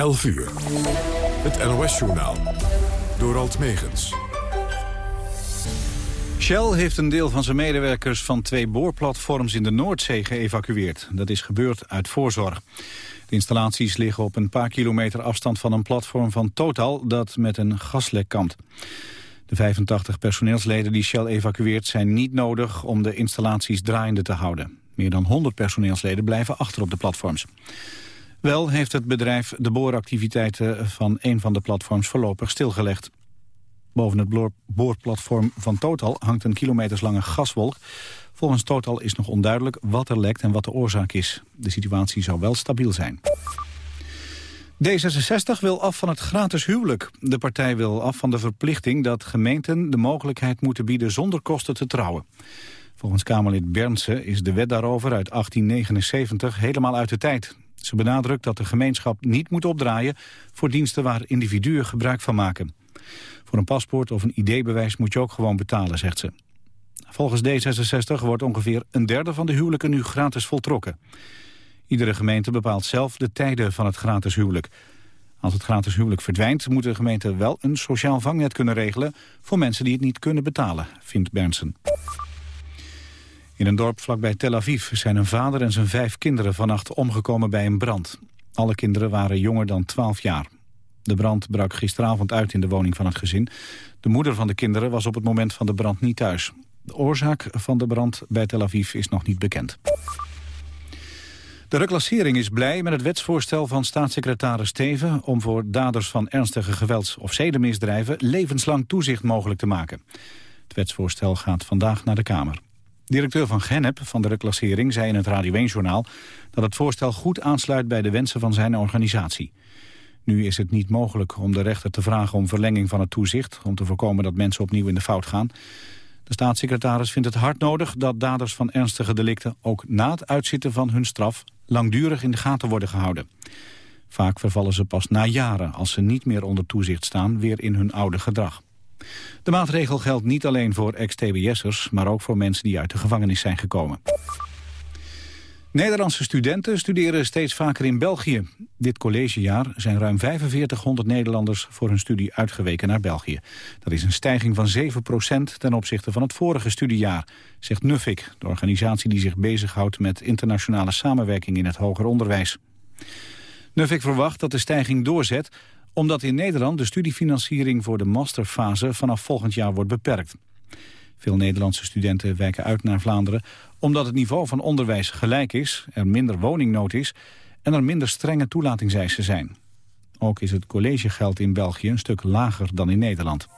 11 uur. Het NOS-journaal. Door Alt Megens. Shell heeft een deel van zijn medewerkers van twee boorplatforms in de Noordzee geëvacueerd. Dat is gebeurd uit voorzorg. De installaties liggen op een paar kilometer afstand van een platform van Total dat met een gaslek kampt. De 85 personeelsleden die Shell evacueert zijn niet nodig om de installaties draaiende te houden. Meer dan 100 personeelsleden blijven achter op de platforms. Wel heeft het bedrijf de booractiviteiten van een van de platforms voorlopig stilgelegd. Boven het boorplatform van Total hangt een kilometerslange gaswolk. Volgens Total is nog onduidelijk wat er lekt en wat de oorzaak is. De situatie zou wel stabiel zijn. D66 wil af van het gratis huwelijk. De partij wil af van de verplichting dat gemeenten de mogelijkheid moeten bieden zonder kosten te trouwen. Volgens Kamerlid Bernsen is de wet daarover uit 1879 helemaal uit de tijd. Ze benadrukt dat de gemeenschap niet moet opdraaien voor diensten waar individuen gebruik van maken. Voor een paspoort of een ID-bewijs moet je ook gewoon betalen, zegt ze. Volgens D66 wordt ongeveer een derde van de huwelijken nu gratis voltrokken. Iedere gemeente bepaalt zelf de tijden van het gratis huwelijk. Als het gratis huwelijk verdwijnt, moet de gemeente wel een sociaal vangnet kunnen regelen voor mensen die het niet kunnen betalen, vindt Bernsen. In een dorp vlakbij Tel Aviv zijn een vader en zijn vijf kinderen vannacht omgekomen bij een brand. Alle kinderen waren jonger dan 12 jaar. De brand brak gisteravond uit in de woning van het gezin. De moeder van de kinderen was op het moment van de brand niet thuis. De oorzaak van de brand bij Tel Aviv is nog niet bekend. De reclassering is blij met het wetsvoorstel van staatssecretaris Steven... om voor daders van ernstige gewelds- of zedenmisdrijven... levenslang toezicht mogelijk te maken. Het wetsvoorstel gaat vandaag naar de Kamer. Directeur van Genep van de reclassering zei in het Radio 1-journaal... dat het voorstel goed aansluit bij de wensen van zijn organisatie. Nu is het niet mogelijk om de rechter te vragen om verlenging van het toezicht... om te voorkomen dat mensen opnieuw in de fout gaan. De staatssecretaris vindt het hard nodig dat daders van ernstige delicten... ook na het uitzitten van hun straf langdurig in de gaten worden gehouden. Vaak vervallen ze pas na jaren, als ze niet meer onder toezicht staan... weer in hun oude gedrag. De maatregel geldt niet alleen voor ex-TBS'ers... maar ook voor mensen die uit de gevangenis zijn gekomen. Nederlandse studenten studeren steeds vaker in België. Dit collegejaar zijn ruim 4500 Nederlanders voor hun studie uitgeweken naar België. Dat is een stijging van 7% ten opzichte van het vorige studiejaar, zegt Nuffic, de organisatie die zich bezighoudt met internationale samenwerking in het hoger onderwijs. Nuffic verwacht dat de stijging doorzet omdat in Nederland de studiefinanciering voor de masterfase vanaf volgend jaar wordt beperkt. Veel Nederlandse studenten wijken uit naar Vlaanderen omdat het niveau van onderwijs gelijk is, er minder woningnood is en er minder strenge toelatingseisen zijn. Ook is het collegegeld in België een stuk lager dan in Nederland.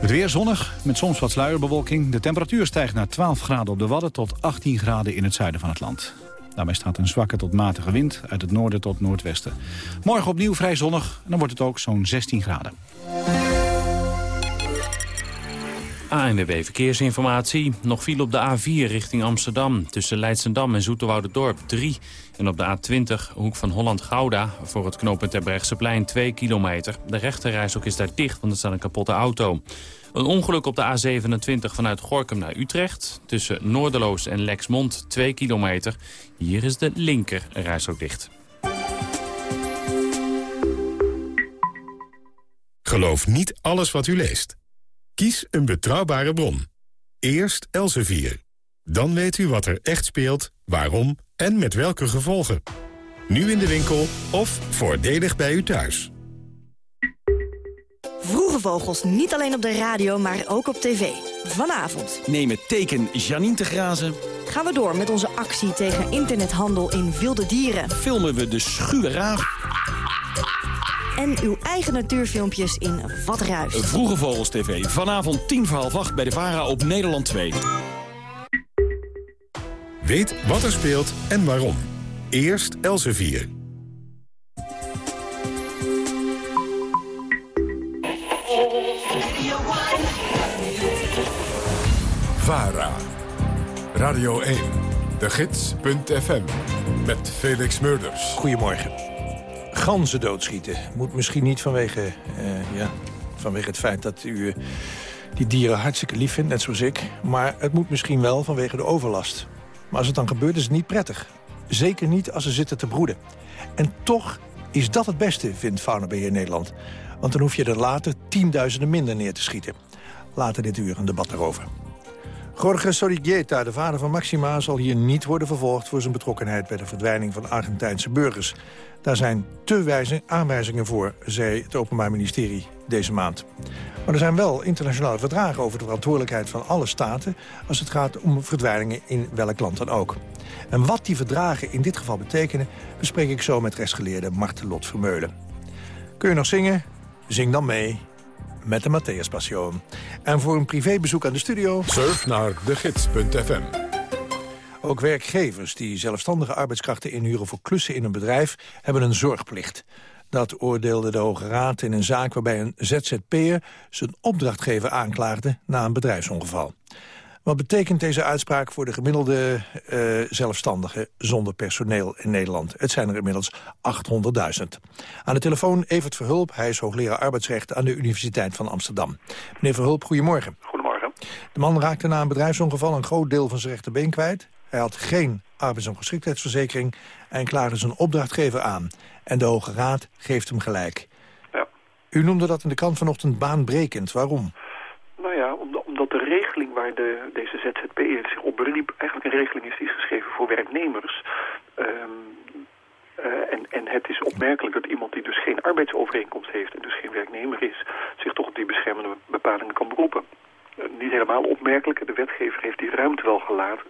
Het weer zonnig, met soms wat sluierbewolking. De temperatuur stijgt naar 12 graden op de Wadden tot 18 graden in het zuiden van het land. Daarbij staat een zwakke tot matige wind uit het noorden tot noordwesten. Morgen opnieuw vrij zonnig en dan wordt het ook zo'n 16 graden. ANWB Verkeersinformatie. Nog viel op de A4 richting Amsterdam. Tussen Leidsendam en Dorp 3. En op de A20 hoek van Holland-Gouda voor het knooppunt plein 2 kilometer. De rechterreis is daar dicht, want er staat een kapotte auto. Een ongeluk op de A27 vanuit Gorkum naar Utrecht. Tussen Noorderloos en Lexmond 2 kilometer. Hier is de linker reis ook dicht. Geloof niet alles wat u leest. Kies een betrouwbare bron. Eerst Elsevier. Dan weet u wat er echt speelt, waarom en met welke gevolgen. Nu in de winkel of voordelig bij u thuis. Vroege Vogels, niet alleen op de radio, maar ook op tv. Vanavond. Neem het teken Janine te grazen. Gaan we door met onze actie tegen internethandel in wilde dieren. Filmen we de schuwe raaf. En uw eigen natuurfilmpjes in Wat Ruist. Vroege Vogels TV. Vanavond tien voor half acht bij de VARA op Nederland 2. Weet wat er speelt en waarom. Eerst Elsevier. VARA. Radio 1. De Gids.fm. Met Felix Murders. Goedemorgen. Ganzen doodschieten moet misschien niet vanwege, uh, ja, vanwege het feit dat u uh, die dieren hartstikke lief vindt, net zoals ik. Maar het moet misschien wel vanwege de overlast. Maar als het dan gebeurt is het niet prettig. Zeker niet als ze zitten te broeden. En toch is dat het beste, vindt Faunabeheer Nederland. Want dan hoef je er later tienduizenden minder neer te schieten. Later dit uur een debat daarover. Jorge Sorigueta, de vader van Maxima, zal hier niet worden vervolgd... voor zijn betrokkenheid bij de verdwijning van Argentijnse burgers. Daar zijn te wijze aanwijzingen voor, zei het Openbaar Ministerie deze maand. Maar er zijn wel internationale verdragen over de verantwoordelijkheid van alle staten... als het gaat om verdwijningen in welk land dan ook. En wat die verdragen in dit geval betekenen... bespreek ik zo met rechtsgeleerde Martelot Vermeulen. Kun je nog zingen? Zing dan mee met de Matthäus Passion. En voor een privébezoek aan de studio... Surf naar degids.fm. Ook werkgevers die zelfstandige arbeidskrachten inhuren voor klussen in een bedrijf... hebben een zorgplicht. Dat oordeelde de Hoge Raad in een zaak waarbij een ZZP'er... zijn opdrachtgever aanklaagde na een bedrijfsongeval. Wat betekent deze uitspraak voor de gemiddelde uh, zelfstandige zonder personeel in Nederland? Het zijn er inmiddels 800.000. Aan de telefoon Evert Verhulp, hij is hoogleraar arbeidsrecht aan de Universiteit van Amsterdam. Meneer Verhulp, goedemorgen. Goedemorgen. De man raakte na een bedrijfsongeval een groot deel van zijn rechterbeen kwijt. Hij had geen arbeidsongeschiktheidsverzekering en klaagde zijn opdrachtgever aan. En de Hoge Raad geeft hem gelijk. Ja. U noemde dat in de krant vanochtend baanbrekend. Waarom? Nou ja, omdat de waar de, deze ZZP zich op beriep... eigenlijk een regeling is die is geschreven voor werknemers. Um, uh, en, en het is opmerkelijk dat iemand die dus geen arbeidsovereenkomst heeft... en dus geen werknemer is, zich toch op die beschermende bepalingen kan beroepen. Uh, niet helemaal opmerkelijk. De wetgever heeft die ruimte wel gelaten.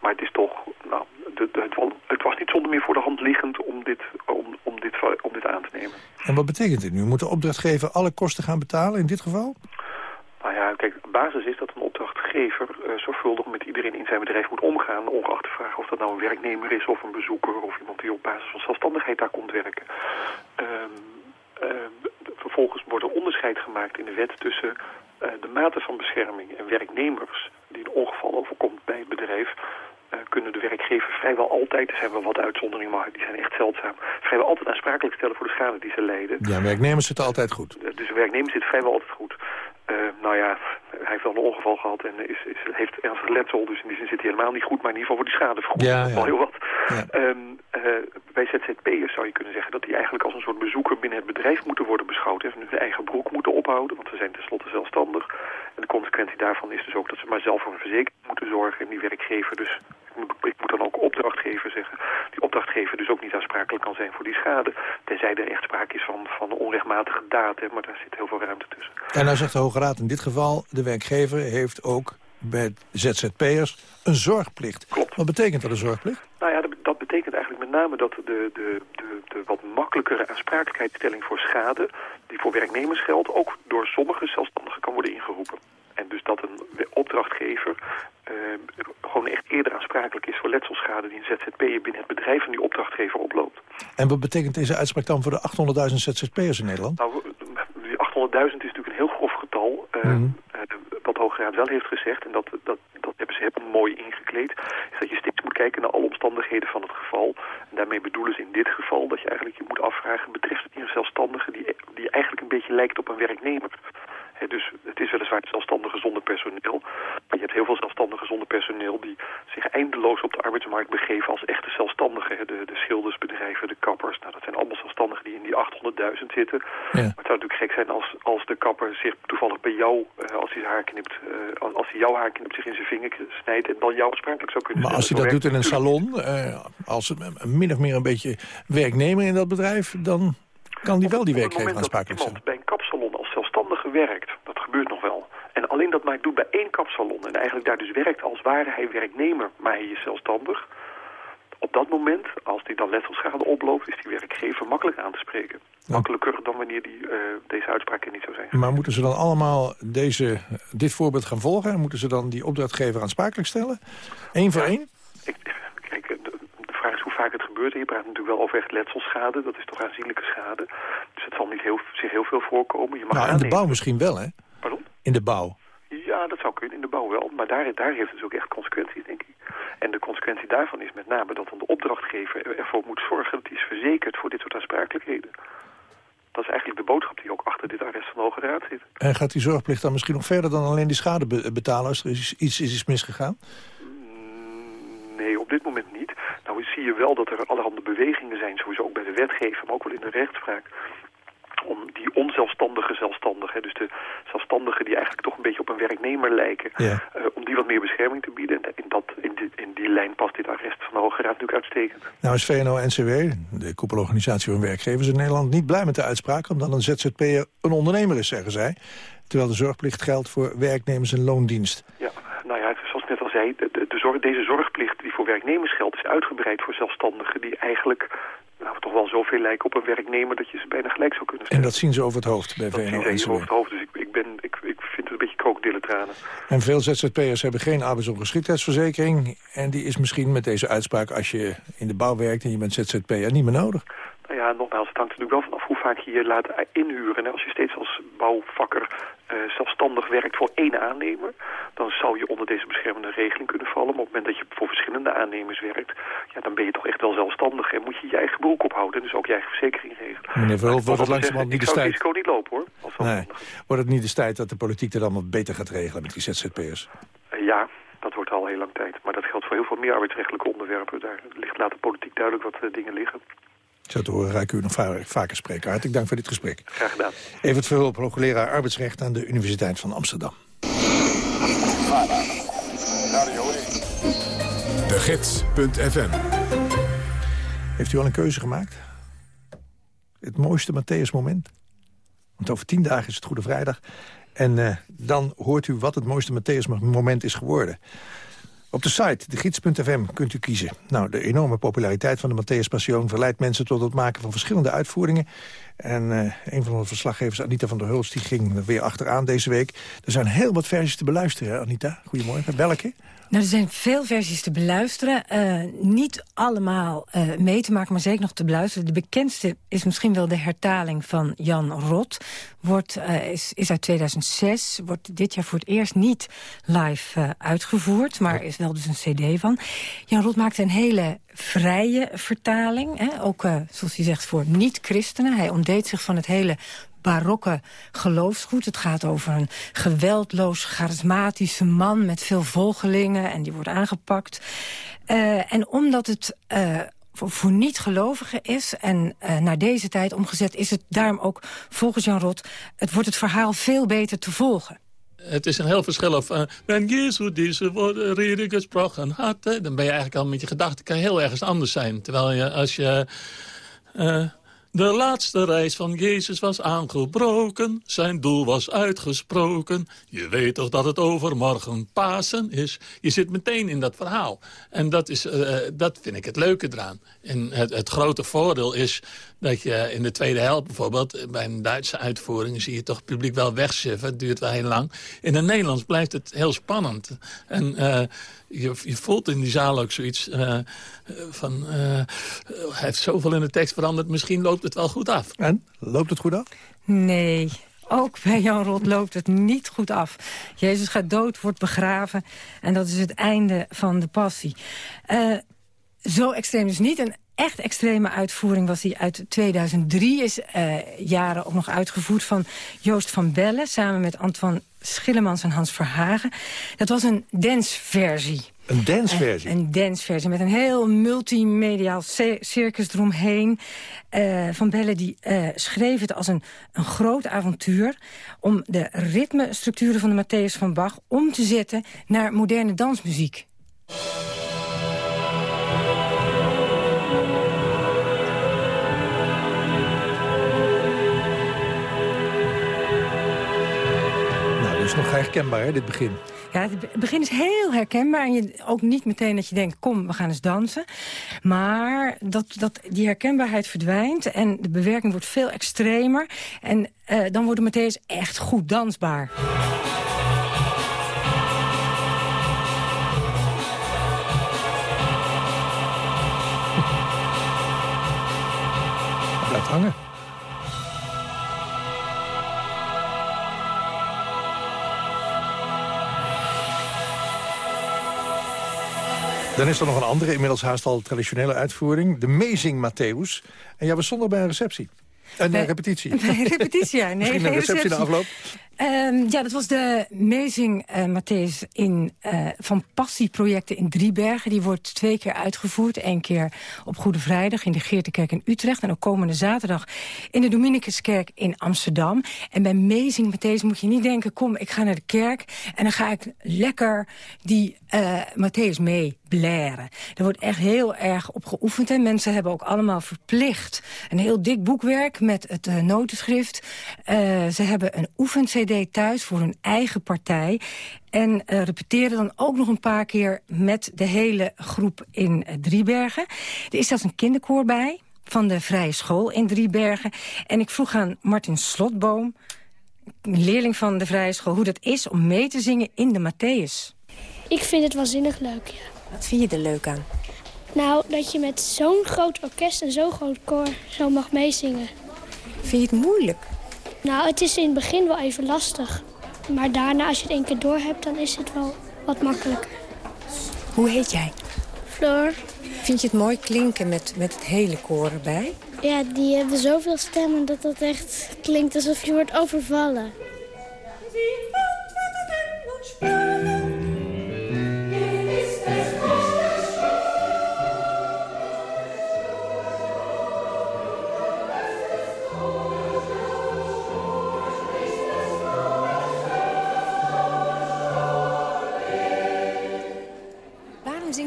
Maar het is toch, nou, de, de, het, het, was niet zonder meer voor de hand liggend om dit, om, om, dit, om dit aan te nemen. En wat betekent dit nu? Moet de opdrachtgever alle kosten gaan betalen in dit geval? Nou ja, kijk, basis is dat een opdrachtgever uh, zorgvuldig met iedereen in zijn bedrijf moet omgaan. Ongeacht de vraag of dat nou een werknemer is of een bezoeker of iemand die op basis van zelfstandigheid daar komt werken. Um, uh, vervolgens wordt er onderscheid gemaakt in de wet tussen uh, de mate van bescherming en werknemers die een ongeval overkomt bij het bedrijf uh, kunnen de werkgever vrijwel altijd, zijn wel wat uitzonderingen, maar die zijn echt zeldzaam, vrijwel altijd aansprakelijk stellen voor de schade die ze lijden. Ja, werknemers zitten altijd goed. Uh, dus werknemers zitten vrijwel altijd goed. Uh, nou ja, hij heeft wel een ongeval gehad en is, is, heeft ernstig letsel, dus in die zin zit hij helemaal niet goed, maar in ieder geval voor die schade vergoed. Ja, ja. Wel heel wat. Ja. Um, bij ZZP'ers zou je kunnen zeggen dat die eigenlijk als een soort bezoeker binnen het bedrijf moeten worden beschouwd. Even hun eigen broek moeten ophouden, want ze zijn tenslotte zelfstandig. En de consequentie daarvan is dus ook dat ze maar zelf voor een verzekering moeten zorgen en die werkgever dus ik moet dan ook opdrachtgever zeggen, die opdrachtgever dus ook niet aansprakelijk kan zijn voor die schade. Tenzij er echt sprake is van, van onrechtmatige daad, hè, maar daar zit heel veel ruimte tussen. En nou zegt de Hoge Raad in dit geval, de werkgever heeft ook bij ZZP'ers een zorgplicht. Klopt. Wat betekent dat een zorgplicht? Nou ja, dat, betekent eigenlijk met name dat de, de, de, de wat makkelijkere aansprakelijkheidsstelling voor schade, die voor werknemers geldt, ook door sommige zelfstandigen kan worden ingeroepen. En dus dat een opdrachtgever gewoon echt eerder aansprakelijk is voor letselschade die een ZZP'er binnen het bedrijf van die opdrachtgever oploopt. En wat betekent deze uitspraak dan voor de 800.000 ZZP'ers in Nederland? Nou, die 800.000 is natuurlijk een heel grof getal. Mm. uh, wat de Hoge Raad wel heeft gezegd, en dat, dat, dat hebben ze helemaal mooi ingekleed, is dat je steeds moet kijken naar alle omstandigheden van het geval. En daarmee bedoelen ze in dit geval dat je eigenlijk je moet afvragen, betreft het hier een zelfstandige die, die eigenlijk een beetje lijkt op een werknemer. He, dus het is weliswaar zelfstandige zonder personeel. Hebt heel veel zelfstandigen zonder personeel die zich eindeloos op de arbeidsmarkt begeven als echte zelfstandigen. De, de schildersbedrijven, de kappers. Nou, dat zijn allemaal zelfstandigen die in die 800.000 zitten. Ja. Maar het zou natuurlijk gek zijn als, als de kapper zich toevallig bij jou, uh, als hij zijn haar knipt, uh, als, hij jouw haar knipt, zich in zijn vinger snijdt en dan jou aansprakelijk zou kunnen Maar als hij dat doet in een salon, uh, als min of meer een beetje werknemer in dat bedrijf, dan kan die wel die Op het werkgever moment dat aansprakelijk iemand zijn. bij een kapsalon als zelfstandige werkt, dat gebeurt nog wel. En alleen dat maar doet bij één kapsalon en eigenlijk daar dus werkt als ware hij werknemer, maar hij is zelfstandig. Op dat moment, als hij dan letselschade oploopt, is die werkgever makkelijk aan te spreken. Makkelijker dan wanneer die, uh, deze uitspraak er niet zou zijn. Maar moeten ze dan allemaal deze, dit voorbeeld gaan volgen? En moeten ze dan die opdrachtgever aansprakelijk stellen? Eén voor Ja. één? Ik, kijk, de, de vraag is hoe vaak het gebeurt. Je praat natuurlijk wel over echt letselschade. Dat is toch aanzienlijke schade. Dus het zal niet heel, zich heel veel voorkomen. Je mag Nou, in de bouw misschien wel, hè? Pardon? In de bouw. Ja, dat zou kunnen, in de bouw wel. Maar daar, daar heeft het dus ook echt consequenties, denk ik. En de consequentie daarvan is met name dat dan de opdrachtgever ervoor moet zorgen... dat hij is verzekerd voor dit soort aansprakelijkheden. Dat is eigenlijk de boodschap die ook achter dit arrest van de Hoge Raad zit. En gaat die zorgplicht dan misschien nog verder dan alleen die schade be- betalen als er is- iets is, is misgegaan? Mm, Nee, op dit moment niet. Nou nou zie je wel dat er allerhande bewegingen zijn, sowieso ook bij de wetgever, maar ook wel in de rechtspraak om die onzelfstandige zelfstandigen, dus de zelfstandigen die eigenlijk toch een beetje op een werknemer lijken, Ja. eh, om die wat meer bescherming te bieden. En in, dat, in, die, in die lijn past dit arrest van de Hoge Raad natuurlijk uitstekend. Nou is VNO-NCW, de koepelorganisatie van werkgevers in Nederland... niet blij met de uitspraak, omdat een ZZP'er een ondernemer is, zeggen zij. Terwijl de zorgplicht geldt voor werknemers in loondienst. Ja, nou ja, zoals ik net al zei, de, de, de zorg, deze zorgplicht die voor werknemers geldt... is uitgebreid voor zelfstandigen die eigenlijk nou, toch wel zoveel lijken op een werknemer... dat je ze bijna gelijk zou kunnen En stellen. dat zien ze over het hoofd bij dat zien ze over het hoofd, dus ik, ik, ben, ik, ik vind het een beetje krokodillentranen. En veel ZZP'ers hebben geen arbeidsongeschiktheidsverzekering. En die is misschien met deze uitspraak, als je in de bouw werkt... en je bent ZZP'er, niet meer nodig. Nou ja, nogmaals, het hangt er natuurlijk wel vanaf hoe vaak je je laat inhuren. En als je steeds als bouwvakker eh, zelfstandig werkt voor één aannemer... dan zou je onder deze beschermende regeling kunnen vallen. Maar op het moment dat je voor verschillende aannemers werkt... Ja, dan ben je toch echt wel zelfstandig en moet je je eigen broek ophouden. Dus ook je eigen verzekering regelen. Meneer Maar wordt het langzamerhand niet de tijd... Ik risico niet lopen, hoor. Als Nee, wordt het niet de tijd dat de politiek er dan wat beter gaat regelen met die ZZP'ers? Eh, ja, dat wordt al heel lang tijd. Maar dat geldt voor heel veel meer arbeidsrechtelijke onderwerpen. Daar ligt laat de politiek duidelijk wat eh, dingen liggen. Zo te horen ik u nog va- vaker spreken. Hartelijk dank voor dit gesprek. Graag gedaan. Evert Verhulp, hoogleraar arbeidsrecht aan de Universiteit van Amsterdam. De Gids.fm Heeft u al een keuze gemaakt? Het mooiste Matthäus-moment? Want over tien dagen is het Goede Vrijdag. En eh, dan hoort u wat het mooiste Matthäus-moment is geworden. Op de site, degids.fm, kunt u kiezen. Nou, de enorme populariteit van de Matthäus Passion... verleidt mensen tot het maken van verschillende uitvoeringen. En eh, een van onze verslaggevers, Anita van der Hulst... die ging er weer achteraan deze week. Er zijn heel wat versies te beluisteren, Anita. Goedemorgen. Welke? Nou, er zijn veel versies te beluisteren. Eh, niet allemaal eh, mee te maken, maar zeker nog te beluisteren. De bekendste is misschien wel de hertaling van Jan Rot. Wordt, is, is uit 2006. Wordt dit jaar voor het eerst niet live uitgevoerd. Maar is wel dus een cd van. Jan Rot maakte een hele vrije vertaling. Hè? Ook, eh, zoals hij zegt, voor niet-christenen. Hij ontdeed zich van het hele barokke geloofsgoed. Het gaat over een geweldloos, charismatische man... met veel volgelingen en die wordt aangepakt. Eh, en omdat het... eh, voor, niet-gelovigen is en eh, naar deze tijd omgezet... is het daarom ook, volgens Jan Rot... het wordt het verhaal veel beter te volgen. Het is een heel verschil of... Uh, wenn Jezus deze woorden reden gesproken had... dan ben je eigenlijk al met je gedachten kan heel ergens anders zijn. Terwijl je als je... Uh, de laatste reis van Jezus was aangebroken, zijn doel was uitgesproken. Je weet toch dat het overmorgen Pasen is? Je zit meteen in dat verhaal. En dat, is, uh, dat vind ik het leuke eraan. En het, het grote voordeel is dat je in de tweede helft bijvoorbeeld... bij een Duitse uitvoering zie je toch het publiek wel wegsuffen. Het duurt wel heel lang. In het Nederlands blijft het heel spannend. En uh, je, je voelt in die zaal ook zoiets uh, van... Uh, hij heeft zoveel in de tekst veranderd, misschien loopt het wel goed af. En? Loopt het goed af? Nee, ook bij Jan Rot loopt het niet goed af. Jezus gaat dood, wordt begraven. En dat is het einde van de passie. Uh, zo extreem is niet. Een echt extreme uitvoering was die uit 2003. Is uh, jaren ook nog uitgevoerd van Joost van Bellen... samen met Antoine Schillemans en Hans Verhagen. Dat was een danceversie. Een danceversie? Uh, een danceversie met een heel multimediaal circus eromheen. Uh, van Bellen die uh, schreef het als een, een groot avontuur... om de ritmestructuren van de Matthäus van Bach om te zetten naar moderne dansmuziek. Nog herkenbaar, hè, dit begin. Ja, het begin is heel herkenbaar. En je, ook niet meteen dat je denkt, kom, we gaan eens dansen. Maar dat, dat die herkenbaarheid verdwijnt en de bewerking wordt veel extremer. En uh, dan wordt het meteen echt goed dansbaar. Blijft hangen. Dan is er nog een andere, inmiddels haast al traditionele uitvoering. De Mezing Matthäus. En jij was zonder bij een receptie. Een bij, repetitie. Bij een repetitie, ja. Nee, Misschien een receptie, receptie na afloop? Ehm, ja, dat was de Amazing uh, Matthäus in, uh, van Passieprojecten in Driebergen. Die wordt twee keer uitgevoerd. Eén keer op Goede Vrijdag in de Geertekerk in Utrecht. En ook komende zaterdag in de Dominicuskerk in Amsterdam. En bij Amazing Matthäus moet je niet denken... kom, ik ga naar de kerk en dan ga ik lekker die uh, Matthäus mee blaren. Er wordt echt heel erg op geoefend. En mensen hebben ook allemaal verplicht een heel dik boekwerk met het notenschrift. Ze hebben een oefen-cd thuis voor hun eigen partij. En uh, repeteren dan ook nog een paar keer met de hele groep in Driebergen. Er is zelfs een kinderkoor bij van de Vrije School in Driebergen. En ik vroeg aan Martin Slotboom, leerling van de Vrije School... hoe dat is om mee te zingen in de Matthäus. Ik vind het waanzinnig leuk, ja. Wat vind je er leuk aan? Nou, dat je met zo'n groot orkest en zo'n groot koor zo mag meezingen. Vind je het moeilijk? Nou, het is in het begin wel even lastig. Maar daarna, als je het één keer door hebt, dan is het wel wat makkelijker. Hoe heet jij? Floor. Vind je het mooi klinken met, met het hele koor erbij? Ja, die hebben zoveel stemmen dat dat echt klinkt alsof je wordt overvallen.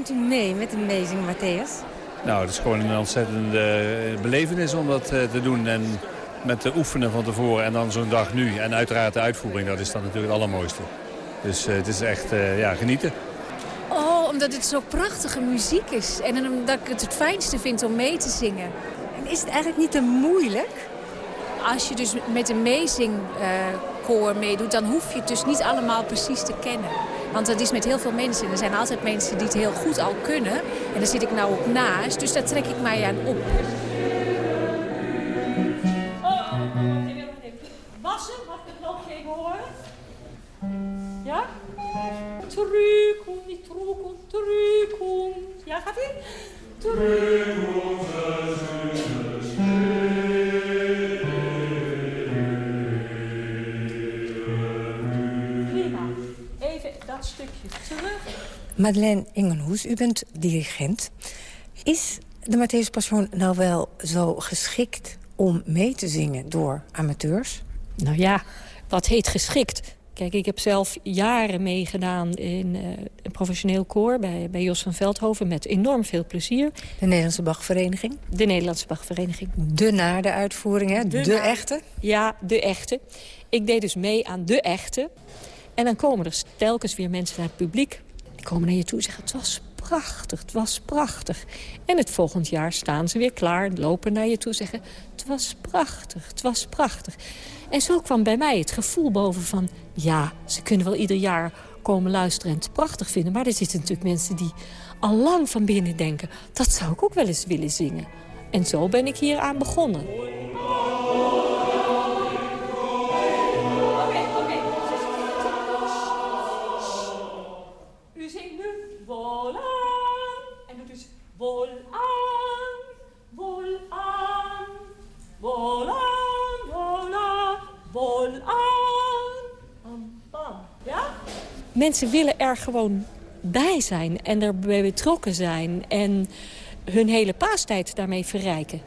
U mee met de Amazing Matthäus? Nou, het is gewoon een ontzettende belevenis om dat te doen. En met de oefenen van tevoren en dan zo'n dag nu. En uiteraard de uitvoering, dat is dan natuurlijk het allermooiste. Dus uh, het is echt uh, ja, genieten. Oh, omdat het zo prachtige muziek is. En omdat ik het het fijnste vind om mee te zingen. En is het eigenlijk niet te moeilijk? Als je dus met een meezingkoor uh, meedoet, dan hoef je het dus niet allemaal precies te kennen. Want dat is met heel veel mensen. Er zijn altijd mensen die het heel goed al kunnen. En daar zit ik nou ook naast. Dus daar trek ik mij aan op. Wassen, mag ik nog even horen? Ja? Trucum, niet trucum, trucum. Ja, gaat ie? Trucum, stukje terug. Madeleine Ingenhoes, u bent dirigent. Is de Matthäus Passion nou wel zo geschikt om mee te zingen door amateurs? Nou ja, wat heet geschikt? Kijk, ik heb zelf jaren meegedaan in uh, een professioneel koor... Bij, bij Jos van Veldhoven met enorm veel plezier. De Nederlandse Bachvereniging? De Nederlandse Bachvereniging. De na de uitvoering, hè? De, de echte? Ja, de echte. Ik deed dus mee aan de echte. En dan komen er telkens weer mensen naar het publiek. Die komen naar je toe en zeggen, het was prachtig, het was prachtig. En het volgend jaar staan ze weer klaar, lopen naar je toe en zeggen... het was prachtig, het was prachtig. En zo kwam bij mij het gevoel boven van... ja, ze kunnen wel ieder jaar komen luisteren en het prachtig vinden... maar er zitten natuurlijk mensen die al lang van binnen denken... dat zou ik ook wel eens willen zingen. En zo ben ik hier aan begonnen. Mensen willen er gewoon bij zijn en erbij betrokken zijn. En hun hele paastijd daarmee verrijken.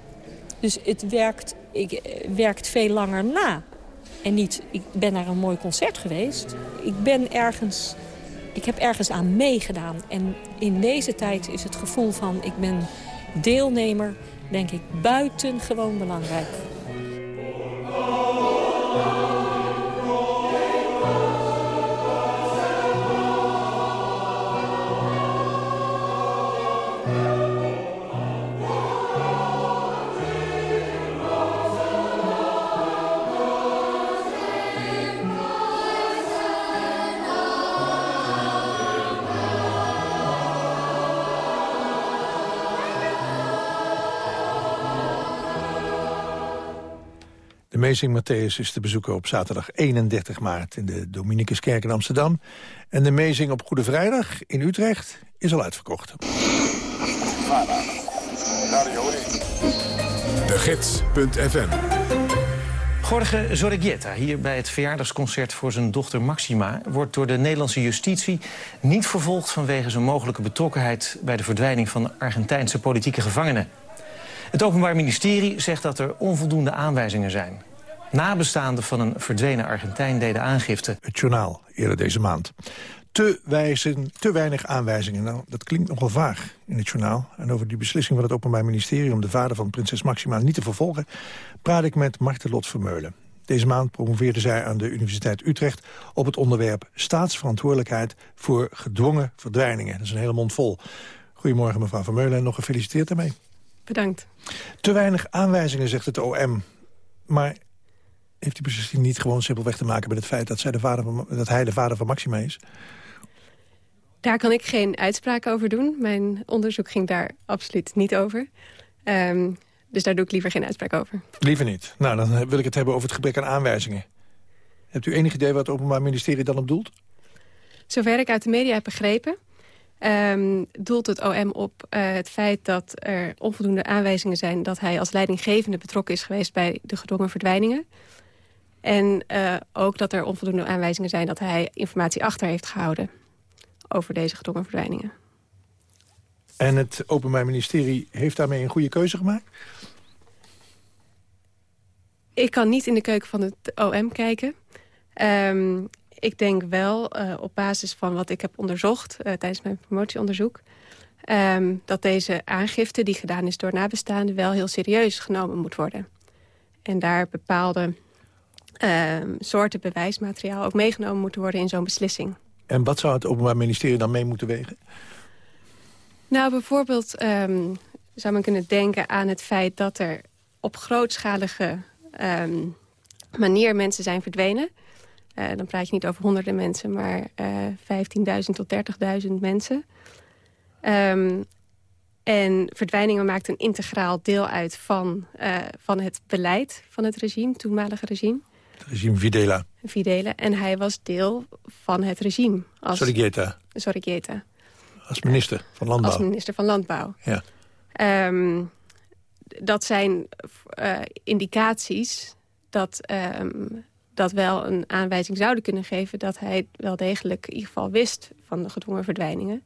Dus het werkt, ik, werkt veel langer na. En niet, ik ben naar een mooi concert geweest. Ik ben ergens ik heb ergens aan meegedaan. En in deze tijd is het gevoel van ik ben deelnemer, denk ik, buitengewoon belangrijk. Amazing Matthäus is te bezoeken op zaterdag 31 maart... in de Dominicuskerk in Amsterdam. En de Amazing op Goede Vrijdag in Utrecht is al uitverkocht. De Gids.fm Jorge Zorreguieta, hier bij het verjaardagsconcert voor zijn dochter Maxima... wordt door de Nederlandse justitie niet vervolgd... vanwege zijn mogelijke betrokkenheid bij de verdwijning van Argentijnse politieke gevangenen. Het Openbaar Ministerie zegt dat er onvoldoende aanwijzingen zijn. Nabestaanden van een verdwenen Argentijn deden aangifte. Het journaal eerder deze maand. Te, wijzen, te weinig aanwijzingen. Nou, dat klinkt nogal vaag in het journaal. En over die beslissing van het Openbaar Ministerie... om de vader van prinses Maxima niet te vervolgen... praat ik met Martelot Vermeulen. Deze maand promoveerde zij aan de Universiteit Utrecht... op het onderwerp staatsverantwoordelijkheid voor gedwongen verdwijningen. Dat is een hele mond vol. Goedemorgen, mevrouw Vermeulen, en nog gefeliciteerd daarmee. Bedankt. Te weinig aanwijzingen, zegt het OM. Maar heeft die beslissing niet gewoon simpelweg te maken met het feit... dat, zij de vader van, dat hij de vader van Maxima is? Daar kan ik geen uitspraak over doen. Mijn onderzoek ging daar absoluut niet over. Ehm, dus daar doe ik liever geen uitspraak over. Liever niet. Nou, dan wil ik het hebben over het gebrek aan aanwijzingen. Hebt u enig idee wat het Openbaar Ministerie dan op doelt? Zover ik uit de media heb begrepen... Um, doelt het OM op uh, het feit dat er onvoldoende aanwijzingen zijn... dat hij als leidinggevende betrokken is geweest bij de gedwongen verdwijningen. En uh, ook dat er onvoldoende aanwijzingen zijn dat hij informatie achter heeft gehouden... over deze gedwongen verdwijningen. En het Openbaar Ministerie heeft daarmee een goede keuze gemaakt? Ik kan niet in de keuken van het OM kijken. Um, ik denk wel, uh, op basis van wat ik heb onderzocht uh, tijdens mijn promotieonderzoek... Um, dat deze aangifte die gedaan is door nabestaanden wel heel serieus genomen moet worden. En daar bepaalde soorten bewijsmateriaal ook meegenomen moeten worden in zo'n beslissing. En wat zou het Openbaar Ministerie dan mee moeten wegen? Nou, bijvoorbeeld um, zou men kunnen denken aan het feit dat er op grootschalige manier mensen zijn verdwenen... Uh, dan praat je niet over honderden mensen, maar uh, 15.000 tot 30.000 mensen. Um, en verdwijningen maakt een integraal deel uit van, uh, van het beleid van het regime, toenmalige regime. Regime Videla. Videla. En hij was deel van het regime. Als, Sorigeta. Sorigeta. Als minister van Landbouw. Als minister van Landbouw. Ja. Um, dat zijn uh, indicaties dat... Um, dat wel een aanwijzing zouden kunnen geven... dat hij wel degelijk in ieder geval wist van de gedwongen verdwijningen.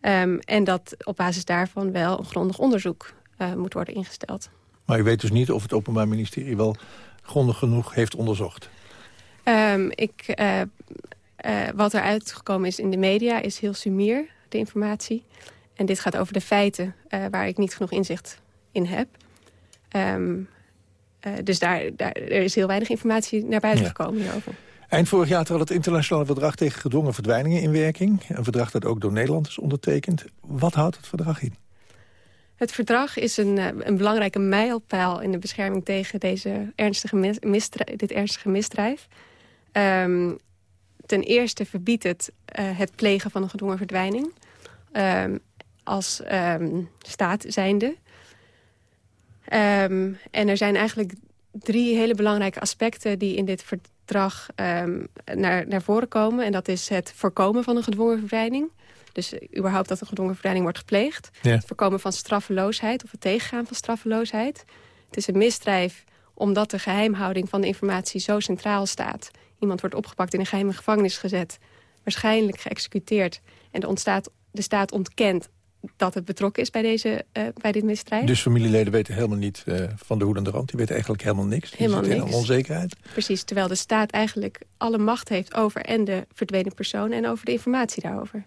Um, en dat op basis daarvan wel een grondig onderzoek uh, moet worden ingesteld. Maar u weet dus niet of het Openbaar Ministerie wel grondig genoeg heeft onderzocht? Um, ik, uh, uh, wat er uitgekomen is in de media is heel sumier, de informatie. En dit gaat over de feiten waar ik niet genoeg inzicht in heb. Um, uh, dus daar, daar, er is heel weinig informatie naar buiten ja. gekomen hierover. Eind vorig jaar trad het internationale verdrag tegen gedwongen verdwijningen in werking. Een verdrag dat ook door Nederland is ondertekend. Wat houdt het verdrag in? Het verdrag is een, uh, een belangrijke mijlpaal in de bescherming tegen deze ernstige misdrijf, dit ernstige misdrijf. Um, ten eerste verbiedt het uh, het plegen van een gedwongen verdwijning. Um, als um, staat zijnde. En er zijn eigenlijk drie hele belangrijke aspecten die in dit verdrag naar, naar voren komen. En dat is het voorkomen van een gedwongen verdwijning. Dus uh, überhaupt dat een gedwongen verdwijning wordt gepleegd. Ja. Het voorkomen van straffeloosheid of het tegengaan van straffeloosheid. Het is een misdrijf omdat de geheimhouding van de informatie zo centraal staat. Iemand wordt opgepakt in een geheime gevangenis gezet. Waarschijnlijk geëxecuteerd. En de, ontstaat, de staat ontkent dat het betrokken is bij, deze, uh, bij dit misdrijf. Dus familieleden weten helemaal niet uh, van de hoed en de rand. Die weten eigenlijk helemaal niks. Die helemaal zitten niks. in onzekerheid. Precies, terwijl de staat eigenlijk alle macht heeft over... en de verdwenen persoon en over de informatie daarover.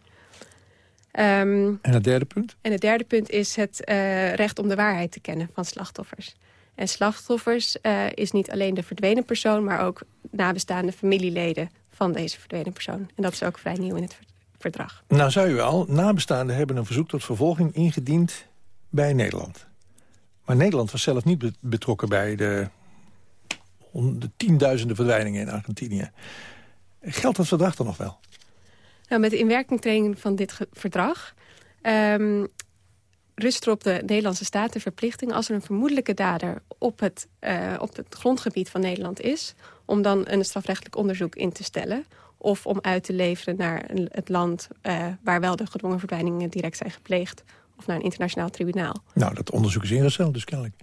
Um, en het derde punt? En het derde punt is het uh, recht om de waarheid te kennen van slachtoffers. En slachtoffers is niet alleen de verdwenen persoon... maar ook nabestaande familieleden van deze verdwenen persoon. En dat is ook vrij nieuw in het verdrag. Nou zou u al, nabestaanden hebben een verzoek tot vervolging ingediend bij Nederland. Maar Nederland was zelf niet betrokken bij de, de tienduizenden verdwijningen in Argentinië. Geldt dat verdrag dan nog wel? Nou, met de inwerkingtreding van dit verdrag... Um, rust er op de Nederlandse staat de verplichting... als er een vermoedelijke dader op het, uh, op het grondgebied van Nederland is... om dan een strafrechtelijk onderzoek in te stellen of om uit te leveren naar het land uh, waar wel de gedwongen verdwijningen direct zijn gepleegd. Of naar een internationaal tribunaal. Nou, dat onderzoek is ingesteld dus kennelijk.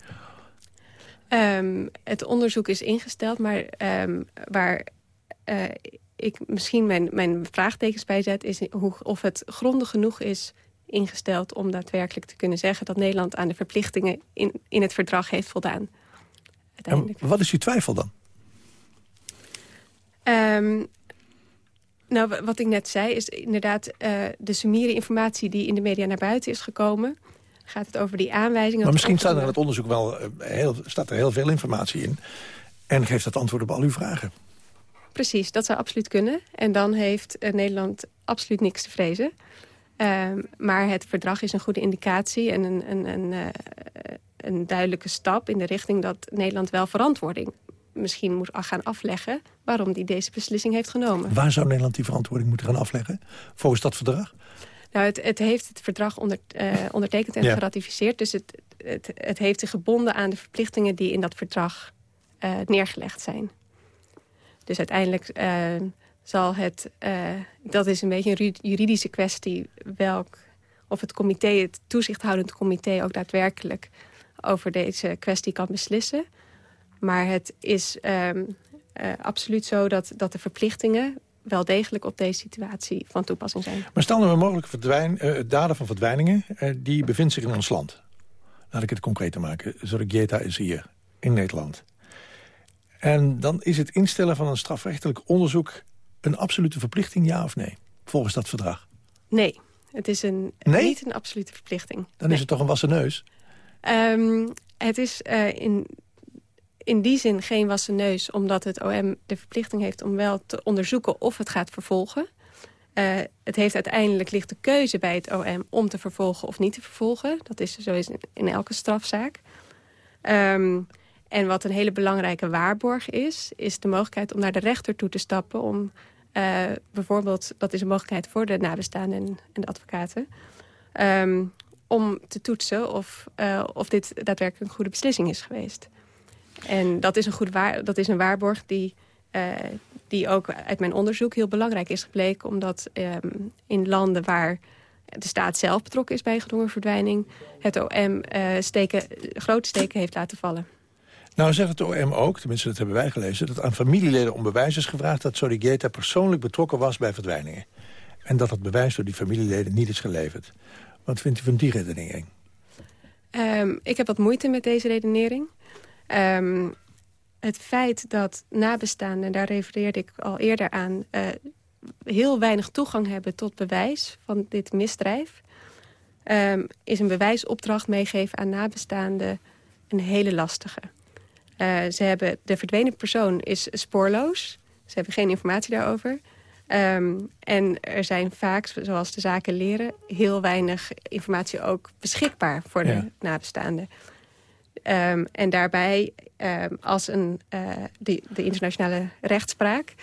Um, het onderzoek is ingesteld, maar um, waar uh, ik misschien mijn, mijn vraagtekens bij zet... is hoe, of het grondig genoeg is ingesteld om daadwerkelijk te kunnen zeggen... dat Nederland aan de verplichtingen in, in het verdrag heeft voldaan. En wat is uw twijfel dan? Um, nou, wat ik net zei, is inderdaad uh, de summiere informatie... die in de media naar buiten is gekomen gaat het over die aanwijzingen. Maar misschien staat er in het onderzoek wel uh, heel, staat er heel veel informatie in. En geeft dat antwoord op al uw vragen. Precies, dat zou absoluut kunnen. En dan heeft uh, Nederland absoluut niks te vrezen. Uh, maar het verdrag is een goede indicatie en een, een, een, uh, een duidelijke stap in de richting dat Nederland wel verantwoording misschien moet gaan afleggen waarom die deze beslissing heeft genomen. Waar zou Nederland die verantwoording moeten gaan afleggen volgens dat verdrag? Nou, het, het heeft het verdrag onder, uh, ondertekend en ja. geratificeerd. Dus het, het, het, heeft zich gebonden aan de verplichtingen die in dat verdrag uh, neergelegd zijn. Dus uiteindelijk uh, zal het... dat is een beetje een juridische kwestie... Welk, of het comité, het toezichthoudend comité... ook daadwerkelijk over deze kwestie kan beslissen. Maar het is um, absoluut zo dat, dat de verplichtingen wel degelijk op deze situatie van toepassing zijn. Maar stel nou een mogelijke verdwijn, daden van verdwijningen... Die bevindt zich in ons land. Laat ik het concreet maken. Zorgeta is hier, in Nederland. En dan is het instellen van een strafrechtelijk onderzoek... een absolute verplichting, ja of nee? Volgens dat verdrag. Nee, het is een, nee? niet een absolute verplichting. Dan nee. is het toch een wassen neus? Um, het is uh, in in die zin geen wassen neus... omdat het OM de verplichting heeft om wel te onderzoeken of het gaat vervolgen. Uh, het heeft uiteindelijk ligt de keuze bij het OM om te vervolgen of niet te vervolgen. Dat is zo is in elke strafzaak. Um, en wat een hele belangrijke waarborg is... is de mogelijkheid om naar de rechter toe te stappen... om uh, bijvoorbeeld, dat is een mogelijkheid voor de nabestaanden en, en de advocaten... Um, om te toetsen of, uh, of dit daadwerkelijk een goede beslissing is geweest. En dat is een, goed waar, dat is een waarborg die, uh, die ook uit mijn onderzoek heel belangrijk is gebleken. Omdat um, in landen waar de staat zelf betrokken is bij gedwongen verdwijning... het OM steken, grote steken heeft laten vallen. Nou zegt het OM ook, tenminste dat hebben wij gelezen... dat aan familieleden om bewijs is gevraagd dat Sorigeta persoonlijk betrokken was bij verdwijningen. En dat het bewijs door die familieleden niet is geleverd. Wat vindt u van die redenering? Um, ik heb wat moeite met deze redenering. Um, het feit dat nabestaanden, daar refereerde ik al eerder aan... Uh, heel weinig toegang hebben tot bewijs van dit misdrijf... Um, is een bewijsopdracht meegeven aan nabestaanden een hele lastige. Uh, ze hebben, de verdwenen persoon is spoorloos. Ze hebben geen informatie daarover. Um, en er zijn vaak, zoals de zaken leren... heel weinig informatie ook beschikbaar voor ja. de nabestaanden. Um, en daarbij, um, als een, uh, de, de, internationale rechtspraak...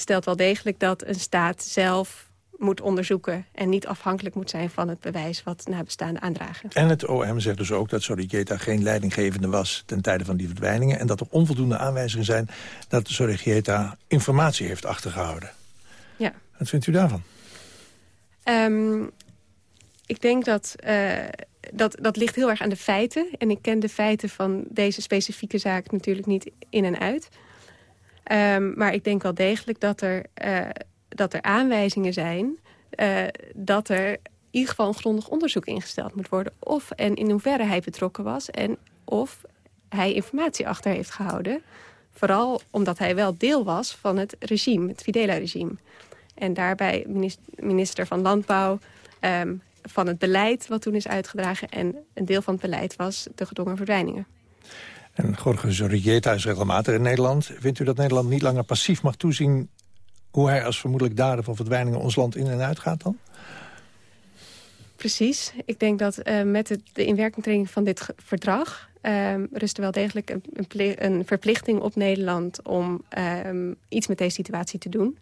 Stelt wel degelijk dat een staat zelf moet onderzoeken... en niet afhankelijk moet zijn van het bewijs wat nabestaanden aandragen. En het OM zegt dus ook dat Sorigeta geen leidinggevende was... ten tijde van die verdwijningen... en dat er onvoldoende aanwijzingen zijn dat Sorigeta informatie heeft achtergehouden. Ja. Wat vindt u daarvan? ik denk dat... Uh, dat, dat ligt heel erg aan de feiten. En ik ken de feiten van deze specifieke zaak natuurlijk niet in en uit. Um, maar ik denk wel degelijk dat er, uh, dat er aanwijzingen zijn... Uh, dat er in ieder geval een grondig onderzoek ingesteld moet worden. Of en in hoeverre hij betrokken was en of hij informatie achter heeft gehouden. Vooral omdat hij wel deel was van het regime, het Fidela-regime. En daarbij minister van Landbouw... Um, van het beleid wat toen is uitgedragen. En een deel van het beleid was de gedwongen verdwijningen. En Jorge Zorrieta is regelmatig in Nederland. Vindt u dat Nederland niet langer passief mag toezien... hoe hij als vermoedelijk daden van verdwijningen ons land in en uit gaat dan? Precies. Ik denk dat uh, met het, de inwerkingtreding van dit verdrag... Uh, rust er wel degelijk een, een, verplichting op Nederland... om uh, iets met deze situatie te doen.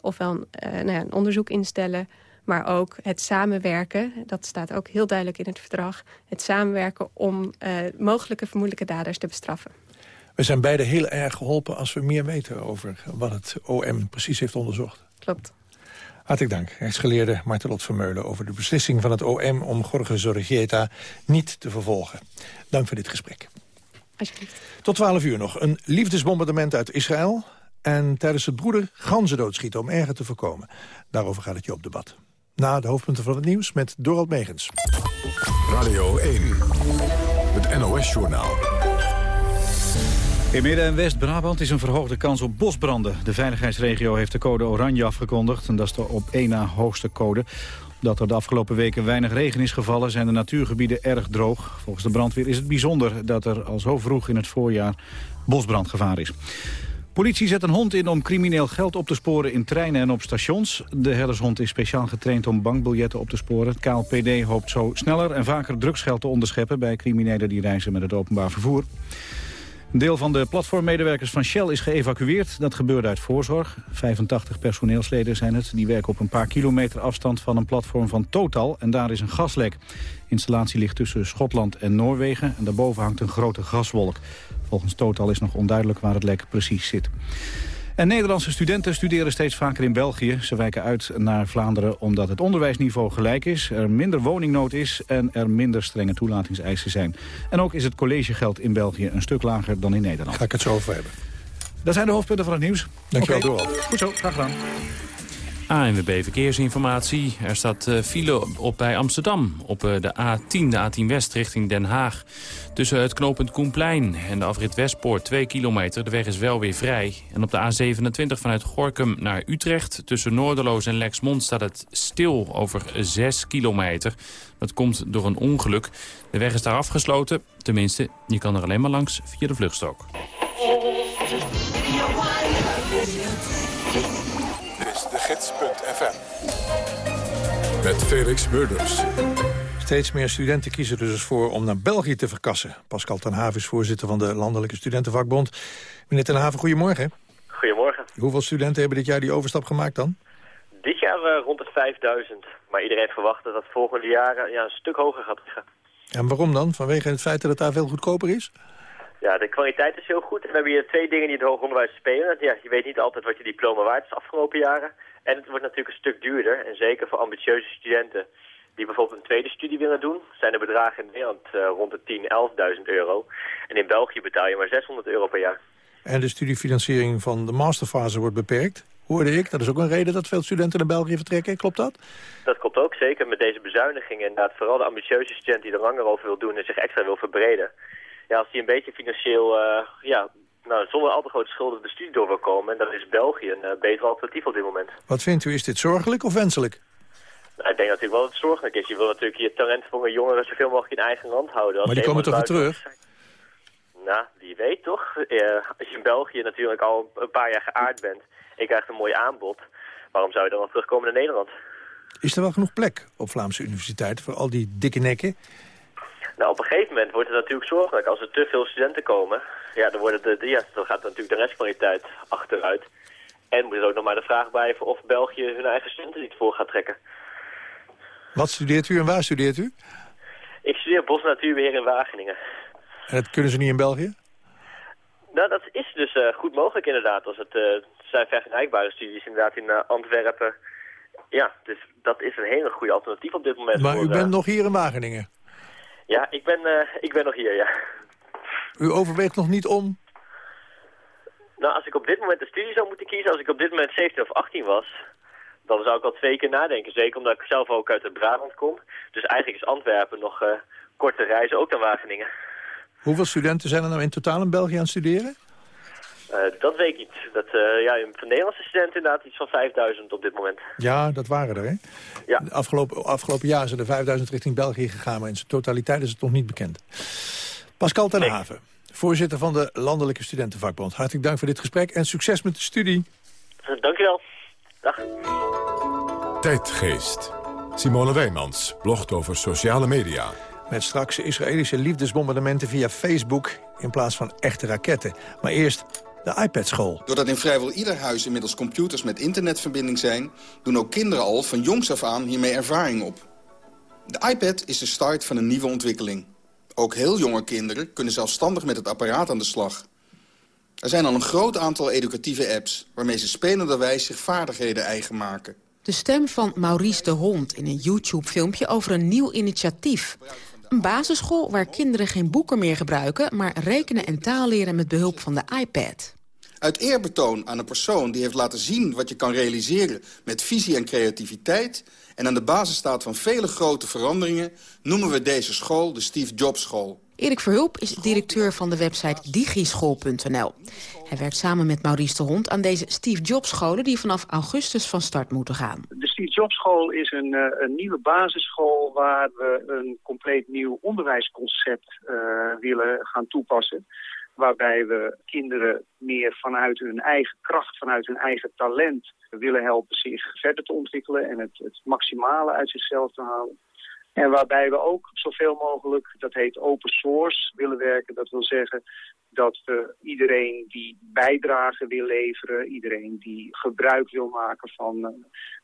Ofwel nou ja, een onderzoek instellen maar ook het samenwerken, dat staat ook heel duidelijk in het verdrag... het samenwerken om uh, mogelijke vermoedelijke daders te bestraffen. We zijn beide heel erg geholpen als we meer weten over wat het OM precies heeft onderzocht. Klopt. Hartelijk dank, rechtsgeleerde Martelot Vermeulen... over de beslissing van het OM om Jorge Zorregieta niet te vervolgen. Dank voor dit gesprek. Alsjeblieft. Tot 12 uur nog. Een liefdesbombardement uit Israël. En tijdens het broeder ganzen doodschieten om erger te voorkomen. Daarover gaat het je op debat. Na de hoofdpunten van het nieuws met Dorald Megens. Radio 1, het NOS-journaal. In Midden- en West-Brabant is een verhoogde kans op bosbranden. De veiligheidsregio heeft de code oranje afgekondigd. En dat is de op één na hoogste code. Omdat er de afgelopen weken weinig regen is gevallen... zijn de natuurgebieden erg droog. Volgens de brandweer is het bijzonder dat er al zo vroeg in het voorjaar bosbrandgevaar is. Politie zet een hond in om crimineel geld op te sporen in treinen en op stations. De herdershond is speciaal getraind om bankbiljetten op te sporen. Het KLPD hoopt zo sneller en vaker drugsgeld te onderscheppen... bij criminelen die reizen met het openbaar vervoer. Een deel van de platformmedewerkers van Shell is geëvacueerd. Dat gebeurde uit voorzorg. 85 personeelsleden zijn het. Die werken op een paar kilometer afstand van een platform van Total. En daar is een gaslek. De installatie ligt tussen Schotland en Noorwegen. En daarboven hangt een grote gaswolk. Volgens Total is nog onduidelijk waar het lek precies zit. En Nederlandse studenten studeren steeds vaker in België. Ze wijken uit naar Vlaanderen omdat het onderwijsniveau gelijk is... er minder woningnood is en er minder strenge toelatingseisen zijn. En ook is het collegegeld in België een stuk lager dan in Nederland. Ga ik het zo over hebben. Dat zijn de hoofdpunten van het nieuws. Dankjewel. Dorald. Goed zo, graag gedaan. ANWB Verkeersinformatie. Er staat eh, file op bij Amsterdam op eh, de A10, de A10 West richting Den Haag. Tussen het knooppunt Koenplein en de afrit Westpoort 2 kilometer. De weg is wel weer vrij. En op de A27 vanuit Gorkum naar Utrecht... tussen Noorderloos en Lexmond staat het stil over 6 kilometer. Dat komt door een ongeluk. De weg is daar afgesloten. Tenminste, je kan er alleen maar langs via de vluchtstrook. De gids.fm. Met Felix Murders. Steeds meer studenten kiezen er dus voor om naar België te verkassen. Pascal ten Haven is voorzitter van de Landelijke Studentenvakbond. Meneer ten Haven, goedemorgen. Goedemorgen. Hoeveel studenten hebben dit jaar die overstap gemaakt dan? Dit jaar eh, rond de 5000. Maar iedereen verwacht dat dat volgende jaar eh, ja, een stuk hoger gaat liggen. En waarom dan? Vanwege het feit dat het daar veel goedkoper is? Ja, de kwaliteit is heel goed. En we hebben hier twee dingen die het hoger onderwijs spelen. Ja, je weet niet altijd wat je diploma waard is de afgelopen jaren. En het wordt natuurlijk een stuk duurder. En zeker voor ambitieuze studenten die bijvoorbeeld een tweede studie willen doen... zijn de bedragen in Nederland eh, rond de 10.000, 11.000 euro. En in België betaal je maar 600 euro per jaar. En de studiefinanciering van de masterfase wordt beperkt, hoorde ik. Dat is ook een reden dat veel studenten naar België vertrekken, klopt dat? Dat klopt ook, zeker met deze bezuinigingen. Inderdaad, vooral de ambitieuze student die er langer over wil doen en zich extra wil verbreden. Ja, als die een beetje financieel, eh, ja, nou, zonder al te grote schulden de studie door wil komen... dan is België een uh, beter alternatief op dit moment. Wat vindt u, is dit zorgelijk of wenselijk? Nou, ik denk natuurlijk wel dat het zorgelijk is. Je wil natuurlijk je talentvolle jongeren zoveel mogelijk in eigen land houden. Als Maar die komen toch weer terug? Nou, wie weet toch. Eh, als je in België natuurlijk al een paar jaar geaard bent... en je krijgt een mooi aanbod... waarom zou je dan nog terugkomen naar Nederland? Is er wel genoeg plek op Vlaamse universiteiten voor al die dikke nekken? Nou, op een gegeven moment wordt het natuurlijk zorgelijk. Als er te veel studenten komen, ja, dan, wordt het, de- ja, dan gaat natuurlijk de restkwaliteit achteruit. En moet er ook nog maar de vraag blijven of België hun eigen studenten niet voor gaat trekken. Wat studeert u en waar studeert u? Ik studeer bos natuurbeheer in Wageningen. En dat kunnen ze niet in België? Nou, dat is dus eh, goed mogelijk inderdaad. Als het, eh, zijn vergelijkbare studies inderdaad in eh, Antwerpen. Ja, dus dat is een hele goede alternatief op dit moment. Maar voor, u bent nog hier in Wageningen. Ja, ik ben, eh, ik ben nog hier, ja. U overweegt nog niet om... Nou, als ik op dit moment een studie zou moeten kiezen, als ik op dit moment 17 of 18 was, dan zou ik al twee keer nadenken. Zeker omdat ik zelf ook uit het Brabant kom. Dus eigenlijk is Antwerpen nog eh, korte reizen, ook naar Wageningen. Hoeveel studenten zijn er nou in totaal in België aan het studeren? Eh, dat weet ik niet. Dat, eh, ja, van Nederlandse studenten inderdaad iets van 5000 op dit moment. Ja, dat waren er, hè? Ja. Afgelopen, afgelopen jaar zijn er 5000 richting België gegaan... maar in zijn totaliteit is het nog niet bekend. Pascal ten Haven, voorzitter van de Landelijke Studentenvakbond. Hartelijk dank voor dit gesprek en succes met de studie. Dankjewel. Dag. Tijdgeest. Simone Wijmans blogt over sociale media. Met straks Israëlische liefdesbombardementen via Facebook... in plaats van echte raketten. Maar eerst de iPad-school. Doordat in vrijwel ieder huis inmiddels computers met internetverbinding zijn... doen ook kinderen al van jongs af aan hiermee ervaring op. De iPad is de start van een nieuwe ontwikkeling. Ook heel jonge kinderen kunnen zelfstandig met het apparaat aan de slag. Er zijn al een groot aantal educatieve apps... waarmee ze spelenderwijs zich vaardigheden eigen maken. De stem van Maurice de Hond in een YouTube-filmpje over een nieuw initiatief. Een basisschool waar kinderen geen boeken meer gebruiken... maar rekenen en taal leren met behulp van de iPad. Uit eerbetoon aan een persoon die heeft laten zien wat je kan realiseren met visie en creativiteit en aan de basis staat van vele grote veranderingen noemen we deze school de Steve Jobs School. Erik Verhulp is directeur van de website digischool.nl. Hij werkt samen met Maurice de Hond aan deze Steve Jobs scholen die vanaf augustus van start moeten gaan. De Steve Jobs school is een, uh, een nieuwe basisschool waar we een compleet nieuw onderwijsconcept uh, willen gaan toepassen waarbij we kinderen meer vanuit hun eigen kracht, vanuit hun eigen talent willen helpen zich verder te ontwikkelen en het, het maximale uit zichzelf te halen. En waarbij we ook zoveel mogelijk, dat heet open source, willen werken. Dat wil zeggen dat we iedereen die bijdrage wil leveren, iedereen die gebruik wil maken van uh,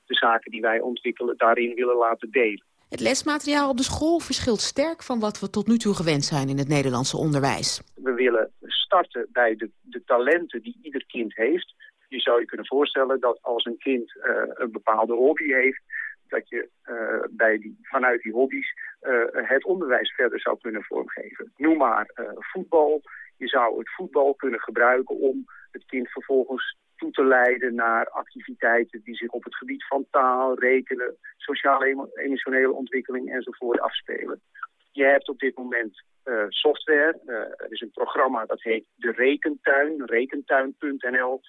de zaken die wij ontwikkelen, daarin willen laten delen. Het lesmateriaal op de school verschilt sterk van wat we tot nu toe gewend zijn in het Nederlandse onderwijs. We willen starten bij de, de talenten die ieder kind heeft. Je zou je kunnen voorstellen dat als een kind uh, een bepaalde hobby heeft, dat je uh, bij die, vanuit die hobby's uh, het onderwijs verder zou kunnen vormgeven. Noem maar voetbal. Je zou het voetbal kunnen gebruiken om het kind vervolgens toe te leiden naar activiteiten die zich op het gebied van taal, rekenen, sociale emotionele ontwikkeling enzovoort afspelen. Je hebt op dit moment software. Er is een programma dat heet De Rekentuin, rekentuin.nl.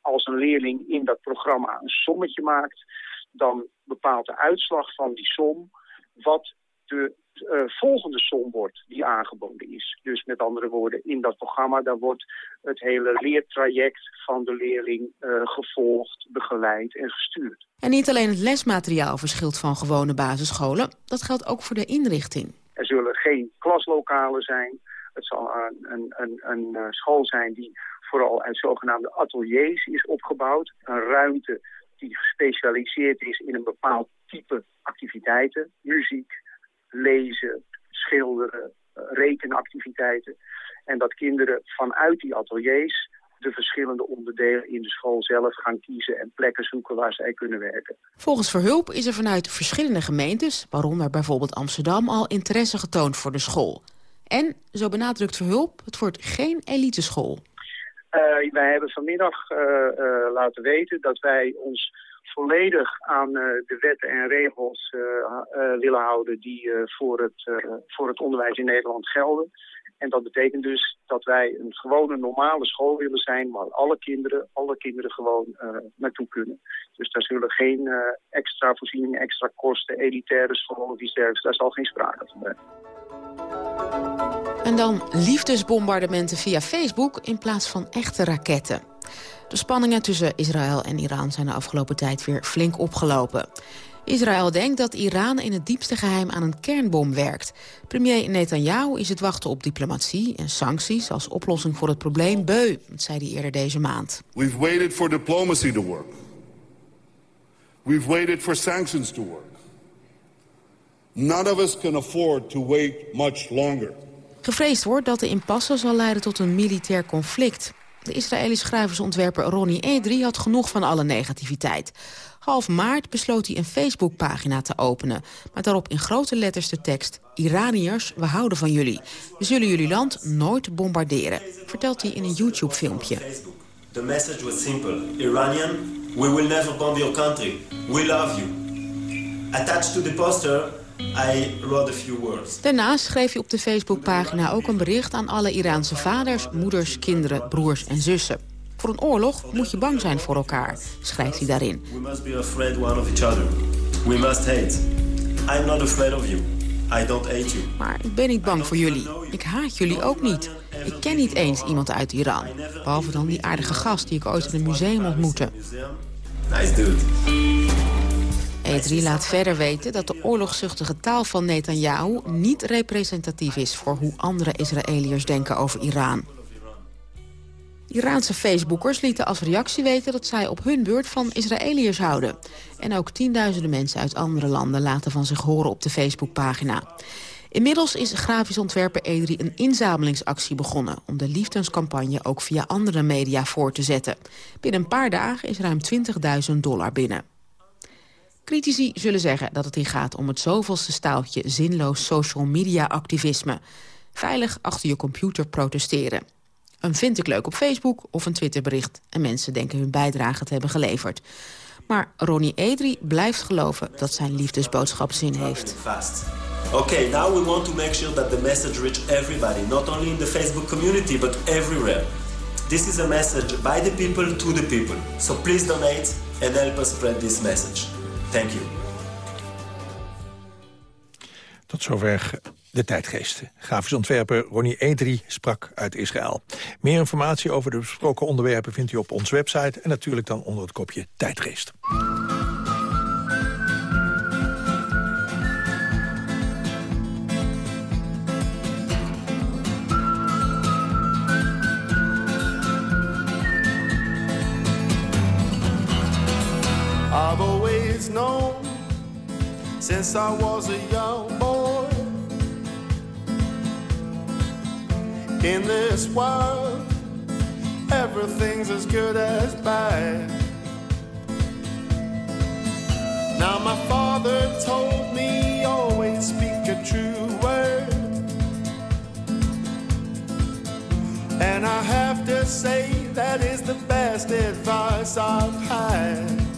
Als een leerling in dat programma een sommetje maakt, dan bepaalt de uitslag van die som wat de uh, volgende som wordt die aangeboden is. Dus met andere woorden, in dat programma daar wordt het hele leertraject van de leerling uh, gevolgd, begeleid en gestuurd. En niet alleen het lesmateriaal verschilt van gewone basisscholen, dat geldt ook voor de inrichting. Er zullen geen klaslokalen zijn. Het zal een, een, een, een uh, school zijn die vooral uit zogenaamde ateliers is opgebouwd. Een ruimte die gespecialiseerd is in een bepaald type activiteiten. Muziek, lezen, schilderen, uh, rekenactiviteiten. En dat kinderen vanuit die ateliers de verschillende onderdelen in de school zelf gaan kiezen en plekken zoeken waar zij kunnen werken. Volgens Verhulp is er vanuit verschillende gemeentes, waaronder bijvoorbeeld Amsterdam, al interesse getoond voor de school. En, zo benadrukt Verhulp, het wordt geen eliteschool. Uh, wij hebben vanmiddag uh, uh, laten weten dat wij ons volledig aan de wetten en regels willen houden die voor, het, voor het onderwijs in Nederland gelden. En dat betekent dus dat wij een gewone normale school willen zijn waar alle kinderen, alle kinderen gewoon naartoe kunnen. Dus daar zullen geen extra voorzieningen, extra kosten, elitaire scholen of iets dergelijks, daar zal geen sprake van zijn. En dan liefdesbombardementen via Facebook in plaats van echte raketten. De spanningen tussen Israël en Iran zijn de afgelopen tijd weer flink opgelopen. Israël denkt dat Iran in het diepste geheim aan een kernbom werkt. Premier Netanyahu is het wachten op diplomatie en sancties als oplossing voor het probleem beu, zei hij eerder deze maand. We've waited for diplomacy to work. We've waited for sanctions to work. None of us can afford to wait much longer. Gevreesd wordt dat de impasse zal leiden tot een militair conflict. De Israëlische schrijversontwerper Ronnie Edri had genoeg van alle negativiteit. Half maart besloot hij een Facebookpagina te openen. Met daarop in grote letters de tekst... Iraniërs, we houden van jullie. We zullen jullie land nooit bombarderen. Vertelt hij in een YouTube-filmpje. The message was simple. Iranian, we will never bomb your country. We love you. Attached to the poster... I wrote a few words. Daarnaast schreef hij op de Facebookpagina ook een bericht aan alle Iraanse vaders, moeders, kinderen, broers en zussen. Voor een oorlog moet je bang zijn voor elkaar, schrijft hij daarin. We must be afraid one of each other. We must hate. I'm not afraid of you. I don't hate you. Maar ik ben niet bang voor jullie. Ik haat jullie ook niet. Ik ken niet eens iemand uit Iran. Behalve dan die aardige gast die ik ooit in een museum ontmoette. Nice dude. E3 laat verder weten dat de oorlogszuchtige taal van Netanyahu niet representatief is voor hoe andere Israëliërs denken over Iran. Iraanse Facebookers lieten als reactie weten dat zij op hun beurt van Israëliërs houden. En ook tienduizenden mensen uit andere landen laten van zich horen op de Facebookpagina. Inmiddels is grafisch ontwerper E3 een inzamelingsactie begonnen... om de liefdescampagne ook via andere media voor te zetten. Binnen een paar dagen is ruim 20.000 dollar binnen. Critici zullen zeggen dat het hier gaat om het zoveelste staaltje zinloos social media activisme. Veilig achter je computer protesteren. Een vind ik leuk op Facebook of een Twitterbericht... en mensen denken hun bijdrage te hebben geleverd. Maar Ronnie Edri blijft geloven dat zijn liefdesboodschap zin heeft. Okay, now we want to make sure that the message reach everybody, not only in the Facebook community, but everywhere. This is a message by the people to the people. So please donate and help us spread this message. Thank you. Tot zover de tijdgeest. Grafisch ontwerper Ronnie Edri sprak uit Israël. Meer informatie over de besproken onderwerpen vindt u op onze website... en natuurlijk dan onder het kopje tijdgeest. Known since I was a young boy. In this world everything's as good as bad. Now my father told me always speak a true word. And I have to say that is the best advice I've had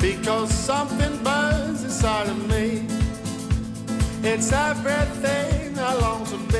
because something burns inside of me. It's everything I long to be,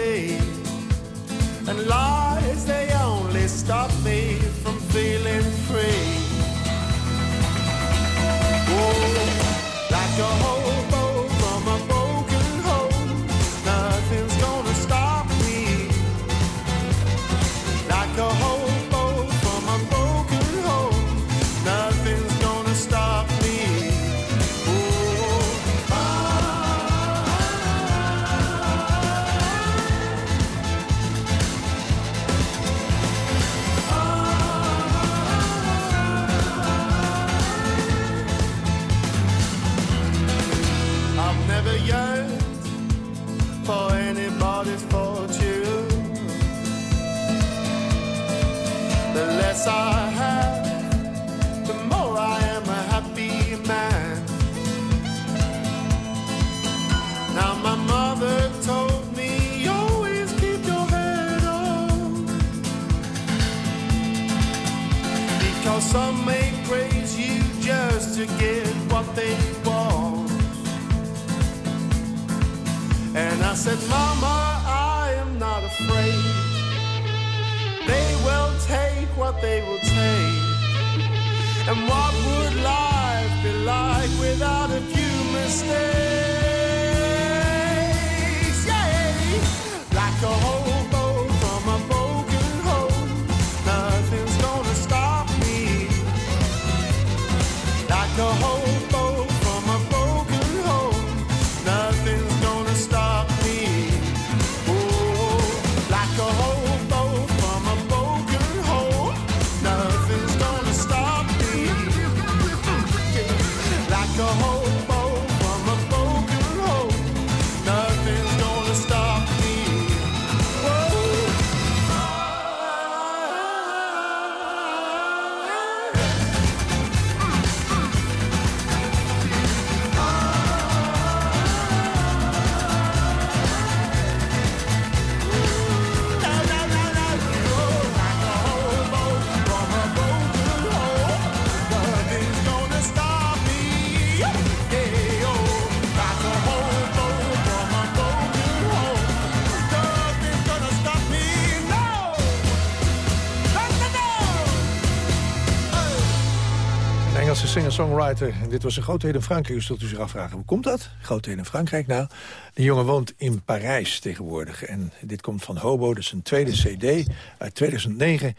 singer-songwriter. En dit was een grootheid in Frankrijk. U zult u zich afvragen, hoe komt dat? Grootheid in Frankrijk? Nou, de jongen woont in Parijs tegenwoordig. En dit komt van Hobo, dus een tweede cd uit 2009.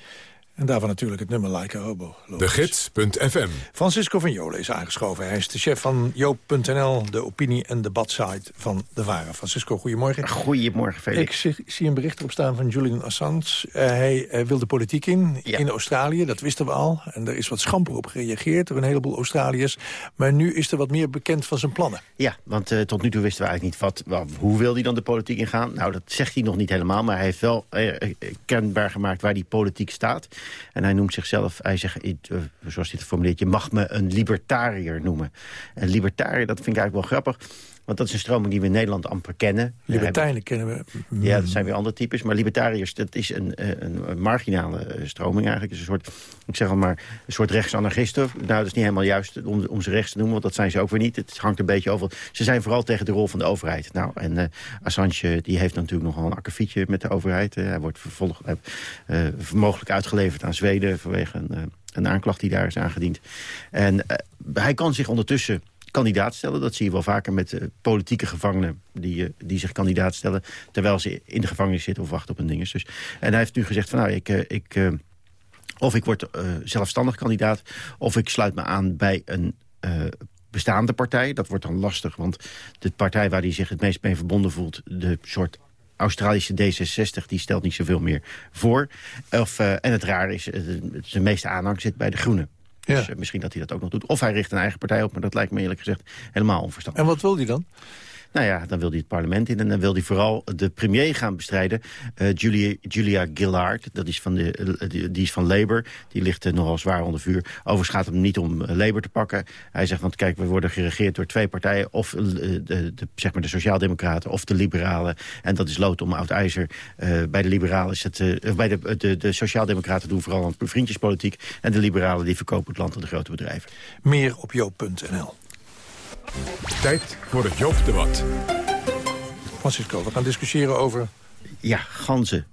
En daarvan natuurlijk het nummer Like a Hobo. De Gids.fm. Francisco van Jolen is aangeschoven. Hij is de chef van Joop.nl, de opinie- en debatsite van De Varen. Francisco, goedemorgen. Goedemorgen, Felix. Ik zie, zie een bericht erop staan van Julian Assange. Eh, hij eh, wil de politiek in, in Australië, dat wisten we al. En er is wat schamper op gereageerd door een heleboel Australiërs. Maar nu is er wat meer bekend van zijn plannen. Ja, want eh, tot nu toe wisten we eigenlijk niet wat, wat, hoe wil hij dan de politiek ingaan. Nou, dat zegt hij nog niet helemaal, maar hij heeft wel kenbaar gemaakt waar die politiek staat. En hij noemt zichzelf, hij zegt, eh, zoals hij het formuleert... je mag me een libertariër noemen. En libertariër, dat vind ik eigenlijk wel grappig... Want dat is een stroming die we in Nederland amper kennen. Libertijnen kennen we. Ja, dat zijn weer andere types. Maar libertariërs, dat is een, eh, een, een marginale eh, stroming eigenlijk. is een soort, ik zeg al maar, een soort rechtsanarchisten. Nou, dat is niet helemaal juist om, om ze rechts te noemen, want dat zijn ze ook weer niet. Het hangt een beetje over. Ze zijn vooral tegen de rol van de overheid. Nou, en uh, Assange, die heeft natuurlijk nogal een akkefietje met de overheid. hij wordt vervolgd, uh, mogelijk uitgeleverd aan Zweden vanwege een, een aanklacht die daar is aangediend. En hij kan zich ondertussen kandidaat stellen. Dat zie je wel vaker met uh, politieke gevangenen die, uh, die zich kandidaat stellen... terwijl ze in de gevangenis zitten of wachten op een ding. Dus, en hij heeft nu gezegd van nou, ik... Uh, ik of ik word zelfstandig kandidaat, of ik sluit me aan bij een bestaande partij. Dat wordt dan lastig, want de partij waar hij zich het meest mee verbonden voelt... de soort Australische D66, die stelt niet zoveel meer voor. Of, en het raar is, zijn meeste aanhang zit bij de Groenen. Dus uh, misschien dat hij dat ook nog doet. Of hij richt een eigen partij op, maar dat lijkt me eerlijk gezegd helemaal onverstandig. En wat wil hij dan? Nou ja, dan wil hij het parlement in en dan wil hij vooral de premier gaan bestrijden. Uh, Julia, Julia Gillard, dat is van de, uh, die, is van Labour. Die ligt uh, nogal zwaar onder vuur. Overigens gaat het hem niet om Labour te pakken. Hij zegt, want kijk, we worden geregeerd door twee partijen. Of de, de, zeg maar de Sociaaldemocraten of de Liberalen. En dat is lood om oud ijzer. bij de Liberalen is het... bij de, de, de Sociaaldemocraten doen vooral aan vriendjespolitiek. En de Liberalen die verkopen het land aan de grote bedrijven. Meer op joop.nl. Tijd voor het Joop-debat. Francisco, we gaan discussiëren over... Ja, ganzen.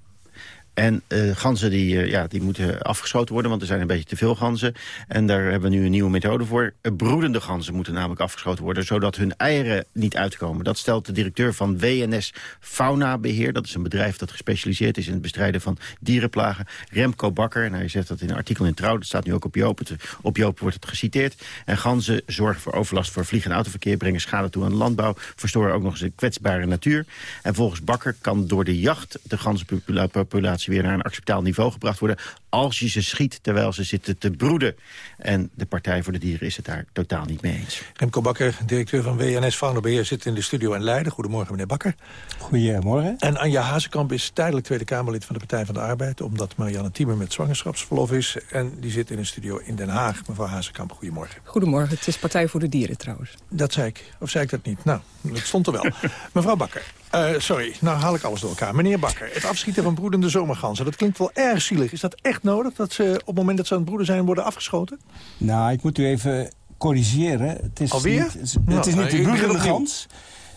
En uh, ganzen die, uh, ja, die moeten afgeschoten worden, want er zijn een beetje te veel ganzen. En daar hebben we nu een nieuwe methode voor. Uh, broedende ganzen moeten namelijk afgeschoten worden, zodat hun eieren niet uitkomen. Dat stelt de directeur van WNS Fauna Beheer. Dat is een bedrijf dat gespecialiseerd is in het bestrijden van dierenplagen. Remco Bakker, en hij zegt dat in een artikel in Trouw, dat staat nu ook op Joop. Op Joop wordt het geciteerd. En ganzen zorgen voor overlast voor vlieg- en autoverkeer, brengen schade toe aan landbouw, verstoren ook nog eens de kwetsbare natuur. En volgens Bakker kan door de jacht de ganzenpopulatie weer naar een acceptabel niveau gebracht worden... als je ze schiet terwijl ze zitten te broeden. En de Partij voor de Dieren is het daar totaal niet mee eens. Remco Bakker, directeur van WNS Faunabeheer, zit in de studio in Leiden. Goedemorgen, meneer Bakker. Goedemorgen. En Anja Hazekamp is tijdelijk Tweede Kamerlid van de Partij van de Arbeid... omdat Marianne Thieme met zwangerschapsverlof is. En die zit in een studio in Den Haag. Mevrouw Hazekamp, goedemorgen. Goedemorgen, het is Partij voor de Dieren trouwens. Dat zei ik. Of zei ik dat niet? Nou, dat stond er wel. Mevrouw Bakker, uh, sorry, nou haal ik alles door elkaar. Meneer Bakker, het afschieten van broedende zomerganzen... dat klinkt wel erg zielig. Is dat echt nodig dat ze op het moment dat ze aan het broeden zijn... worden afgeschoten? Nou, ik moet u even corrigeren. Het is Alweer? Niet, het, nou, is niet de broedende gans.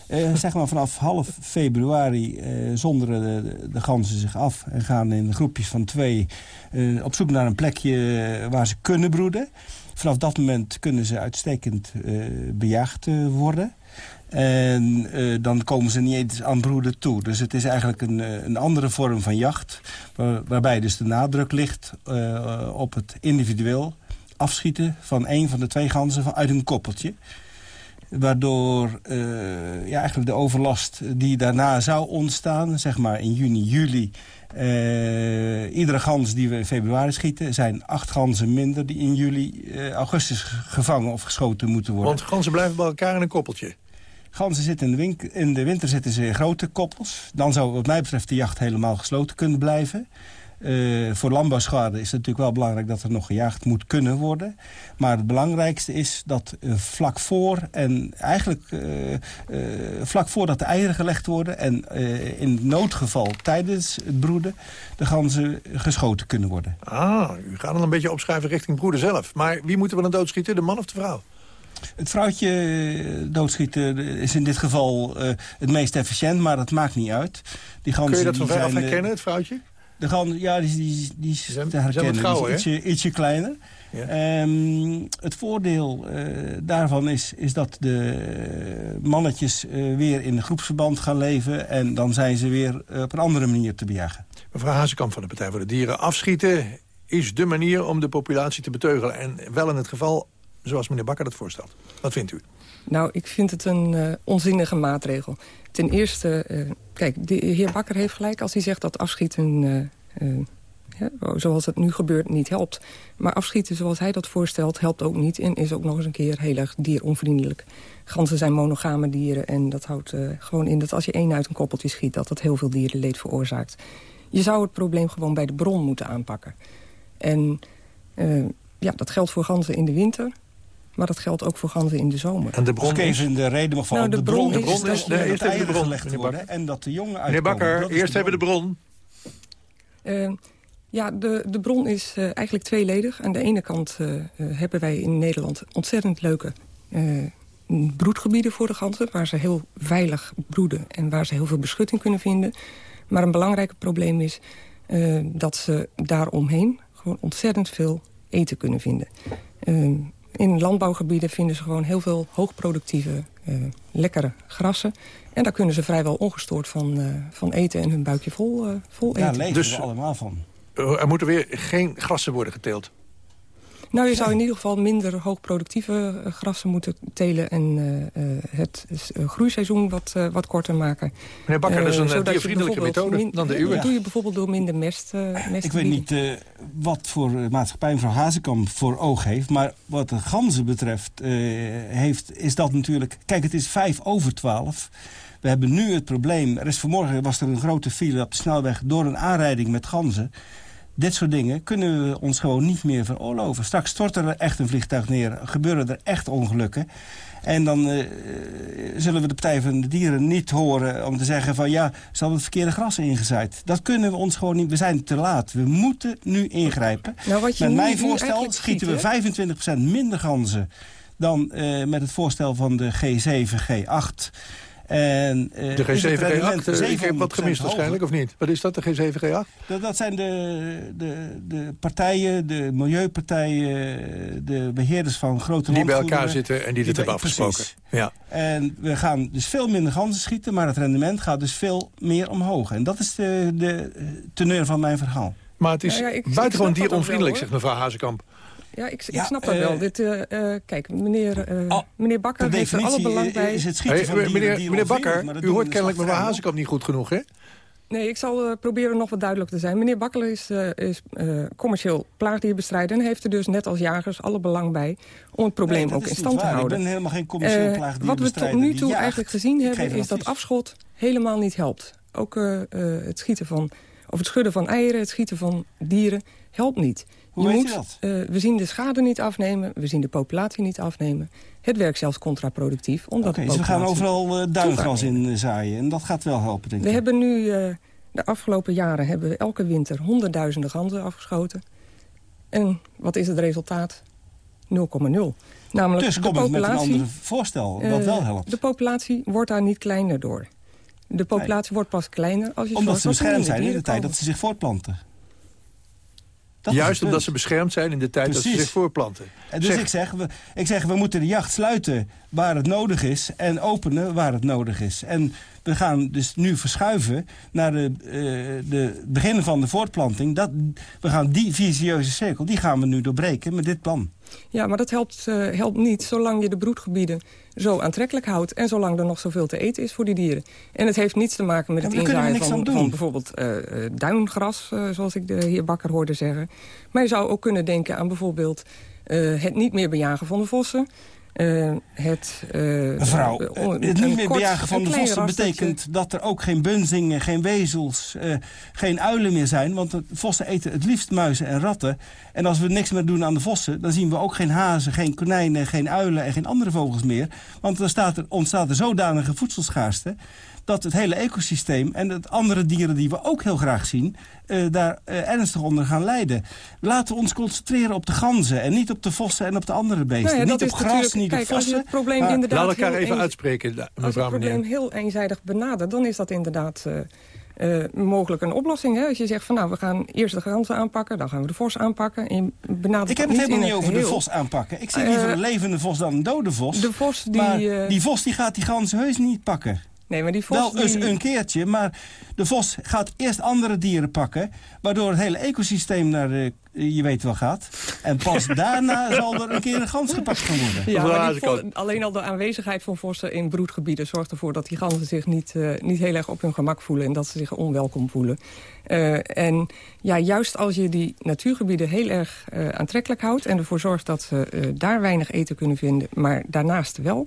Uh, zeg maar vanaf half februari uh, zonderen de, de, ganzen zich af... en gaan in groepjes van twee uh, op zoek naar een plekje waar ze kunnen broeden. Vanaf dat moment kunnen ze uitstekend bejaagd worden... En uh, dan komen ze niet eens aan broeden toe. Dus het is eigenlijk een, een andere vorm van jacht... Waar, waarbij dus de nadruk ligt uh, op het individueel afschieten... van een van de twee ganzen uit een koppeltje. Waardoor ja, eigenlijk de overlast die daarna zou ontstaan... zeg maar in juni, juli... iedere gans die we in februari schieten... zijn acht ganzen minder die in juli, augustus gevangen of geschoten moeten worden. Want ganzen blijven bij elkaar in een koppeltje? Ganzen zitten in de, in de winter zitten ze in grote koppels. Dan zou wat mij betreft de jacht helemaal gesloten kunnen blijven. Uh, voor landbouwschade is het natuurlijk wel belangrijk dat er nog gejaagd moet kunnen worden. Maar het belangrijkste is dat uh, vlak voor en eigenlijk uh, vlak voordat de eieren gelegd worden... en in noodgeval tijdens het broeden de ganzen geschoten kunnen worden. Ah, u gaat dan een beetje opschuiven richting broeden zelf. Maar wie moeten we dan doodschieten, de man of de vrouw? Het vrouwtje doodschieten is in dit geval uh, het meest efficiënt, maar dat maakt niet uit. Die ganzen, Kun je dat van ver af herkennen, het vrouwtje? De ganzen, ja, die, die, die is te herkennen. Gauw, die is ietsje, ietsje, kleiner. Ja. Um, het voordeel uh, daarvan is, is dat de mannetjes uh, weer in groepsverband gaan leven... en dan zijn ze weer op een andere manier te bejagen. Mevrouw Hazekamp van de Partij voor de Dieren. Afschieten is de manier om de populatie te beteugelen. En wel in het geval zoals meneer Bakker dat voorstelt. Wat vindt u? Nou, ik vind het een uh, onzinnige maatregel. Ten eerste, uh, kijk, de heer Bakker heeft gelijk als hij zegt dat afschieten... Ja, zoals het nu gebeurt, niet helpt. Maar afschieten zoals hij dat voorstelt, helpt ook niet... en is ook nog eens een keer heel erg dieronvriendelijk. Ganzen zijn monogame dieren en dat houdt gewoon in... dat als je één uit een koppeltje schiet, dat dat heel veel dierenleed veroorzaakt. Je zou het probleem gewoon bij de bron moeten aanpakken. En eh, ja, dat geldt voor ganzen in de winter. Maar dat geldt ook voor ganzen in de zomer. En de bron is... in de reden vallen. Nou, de de bron, bron de bron is- is, Nee, dat eerst er even de bron, gelegd meneer worden Bakker. en dat de jongen Meneer uitkomen. Bakker, Dat is eerst de even de bron. Eh, ja, de, de bron is eh, eigenlijk tweeledig. Aan de ene kant eh, hebben wij in Nederland ontzettend leuke eh, broedgebieden voor de ganzen... waar ze heel veilig broeden en waar ze heel veel beschutting kunnen vinden. Maar een belangrijk probleem is eh, dat ze daaromheen gewoon ontzettend veel eten kunnen vinden. In landbouwgebieden vinden ze gewoon heel veel hoogproductieve, eh, lekkere grassen. En daar kunnen ze vrijwel ongestoord van, eh, van eten en hun buikje vol, eh, vol eten. Daar leven Dus- we allemaal van. Eh, Er moeten weer geen grassen worden geteeld. Nou, je zou in ieder geval minder hoogproductieve eh, grassen moeten telen... en eh, eh, het groeiseizoen wat, wat korter maken. Meneer Bakker, dat is een, diervriendelijke methode dan de uwe. Dat doe je bijvoorbeeld door minder mest, eh mest Ik weet niet eh, wat voor maatschappij mevrouw Hazekamp voor oog heeft. Maar wat de ganzen betreft eh, heeft, is dat natuurlijk... Kijk, het is vijf over twaalf. We hebben nu het probleem... Er is vanmorgen was er een grote file op de snelweg... door een aanrijding met ganzen. Dit soort dingen kunnen we ons gewoon niet meer veroorloven. Straks stort er echt een vliegtuig neer. Gebeuren er echt ongelukken. En dan eh, zullen we de Partij van de Dieren niet horen om te zeggen van... ja, ze hadden het verkeerde gras ingezaaid. Dat kunnen we ons gewoon niet. We zijn te laat. We moeten nu ingrijpen. Nou, met nu- mijn voorstel schieten we 25% minder ganzen... dan eh, met het voorstel van de G7, G8... En, eh, De is het G7, rendement G8, eh, ik heb wat 700% gemist waarschijnlijk, of niet? Wat is dat, de G7, G8? dat, dat zijn de, de, de partijen, de milieupartijen, de beheerders van grote Die bij elkaar zitten en die dit hebben Precies. afgesproken. Ja. En we gaan dus veel minder ganzen schieten, maar het rendement gaat dus veel meer omhoog. En dat is de, de teneur van mijn verhaal. Maar het is ja, ik- ik buitengewoon dieronvriendelijk, wel, zegt mevrouw Hazekamp. Ja, ik, ik Ja, snap dat eh, wel. Dit, eh, eh, kijk, meneer, eh, meneer Bakker heeft er alle belang bij... is het schieten Hey, van dieren meneer, meneer Bakker, u hoort we kennelijk dus mevrouw. Hazekamp niet goed genoeg, hè? Nee, ik zal eh, proberen nog wat duidelijker te zijn. Meneer Bakker is, eh, is eh, commercieel plaagdierbestrijder... en heeft er dus net als jagers alle belang bij om het probleem Nee, ook in stand te waar. houden. Ik ben helemaal geen commercieel Eh, plaagdierbestrijder Wat we tot nu toe jaagt. eigenlijk gezien hebben... is dat afschot helemaal niet helpt. Ook eh, eh, het schieten van... of het schudden van eieren, het schieten van dieren, helpt niet. Hoe weet u dat? eh, we zien de schade niet afnemen, we zien de populatie niet afnemen. Het werkt zelfs contraproductief. Omdat Oké, dus we gaan populatie overal eh, duingras in eh, zaaien. En dat gaat wel helpen, denk ik. we hebben nu, de afgelopen jaren, hebben we elke winter honderdduizenden ganzen afgeschoten. En wat is het resultaat? 0,0. Namelijk Dus de kom ik met een populatie, ander voorstel, eh, wel helpt. De populatie wordt daar niet kleiner door. De populatie wordt pas kleiner als je Omdat ze dat er beschermd zijn in de tijd dat ze zich voortplanten. Dat Juist omdat ze beschermd zijn in de tijd dat ze zich voorplanten. En dus Zeg, ik, zeg, we, ik zeg, we moeten de jacht sluiten waar het nodig is... en openen waar het nodig is. En we gaan dus nu verschuiven naar de, eh de begin van de voortplanting. Dat, we gaan die visieuze cirkel, die gaan we nu doorbreken met dit plan. Ja, maar dat helpt, eh, helpt niet zolang je de broedgebieden zo aantrekkelijk houdt... en zolang er nog zoveel te eten is voor die dieren. En het heeft niets te maken met Ja, het inzaaien van, bijvoorbeeld eh, eh, duingras... eh, zoals ik de heer Bakker hoorde zeggen. Maar je zou ook kunnen denken aan bijvoorbeeld... het niet meer bejagen van de vossen... eh, het, Mevrouw, on- het een niet meer bejagen van de vossen betekent dat er ook geen bunzingen, geen wezels, eh, geen uilen meer zijn. Want de vossen eten het liefst muizen en ratten. En als we niks meer doen aan de vossen, dan zien we ook geen hazen, geen konijnen, geen uilen en geen andere vogels meer. Want dan staat er, ontstaat er zodanige voedselschaarste dat het hele ecosysteem en de andere dieren die we ook heel graag zien... eh, daar eh, ernstig onder gaan lijden. Laten we ons concentreren op de ganzen en niet op de vossen en op de andere beesten. Nou ja, niet op gras, natuurlijk- niet kijk, op als vossen. het probleem maar- inderdaad Laat elkaar even uitspreken, da- Als je mevrouw het probleem meneer. heel eenzijdig benadert, dan is dat inderdaad eh, eh, mogelijk een oplossing. Hè? Als je zegt van nou, we gaan eerst de ganzen aanpakken, dan gaan we de vos aanpakken. En je benadert Ik heb het helemaal niet over de vos aanpakken. Ik zie liever een levende vos dan een dode vos. De vos die... maar eh, die vos die gaat die ganzen heus niet pakken. Nee, maar die vos Wel eens die... een keertje, maar de vos gaat eerst andere dieren pakken... waardoor het hele ecosysteem naar de, je weet wel gaat. En pas daarna zal er een keer een gans gepakt gaan worden. Ja, maar alleen al de aanwezigheid van vossen in broedgebieden... zorgt ervoor dat die ganzen zich niet, eh, niet heel erg op hun gemak voelen... en dat ze zich onwelkom voelen. Eh, en ja, juist als je die natuurgebieden heel erg eh, aantrekkelijk houdt... en ervoor zorgt dat ze eh, daar weinig eten kunnen vinden, maar daarnaast wel...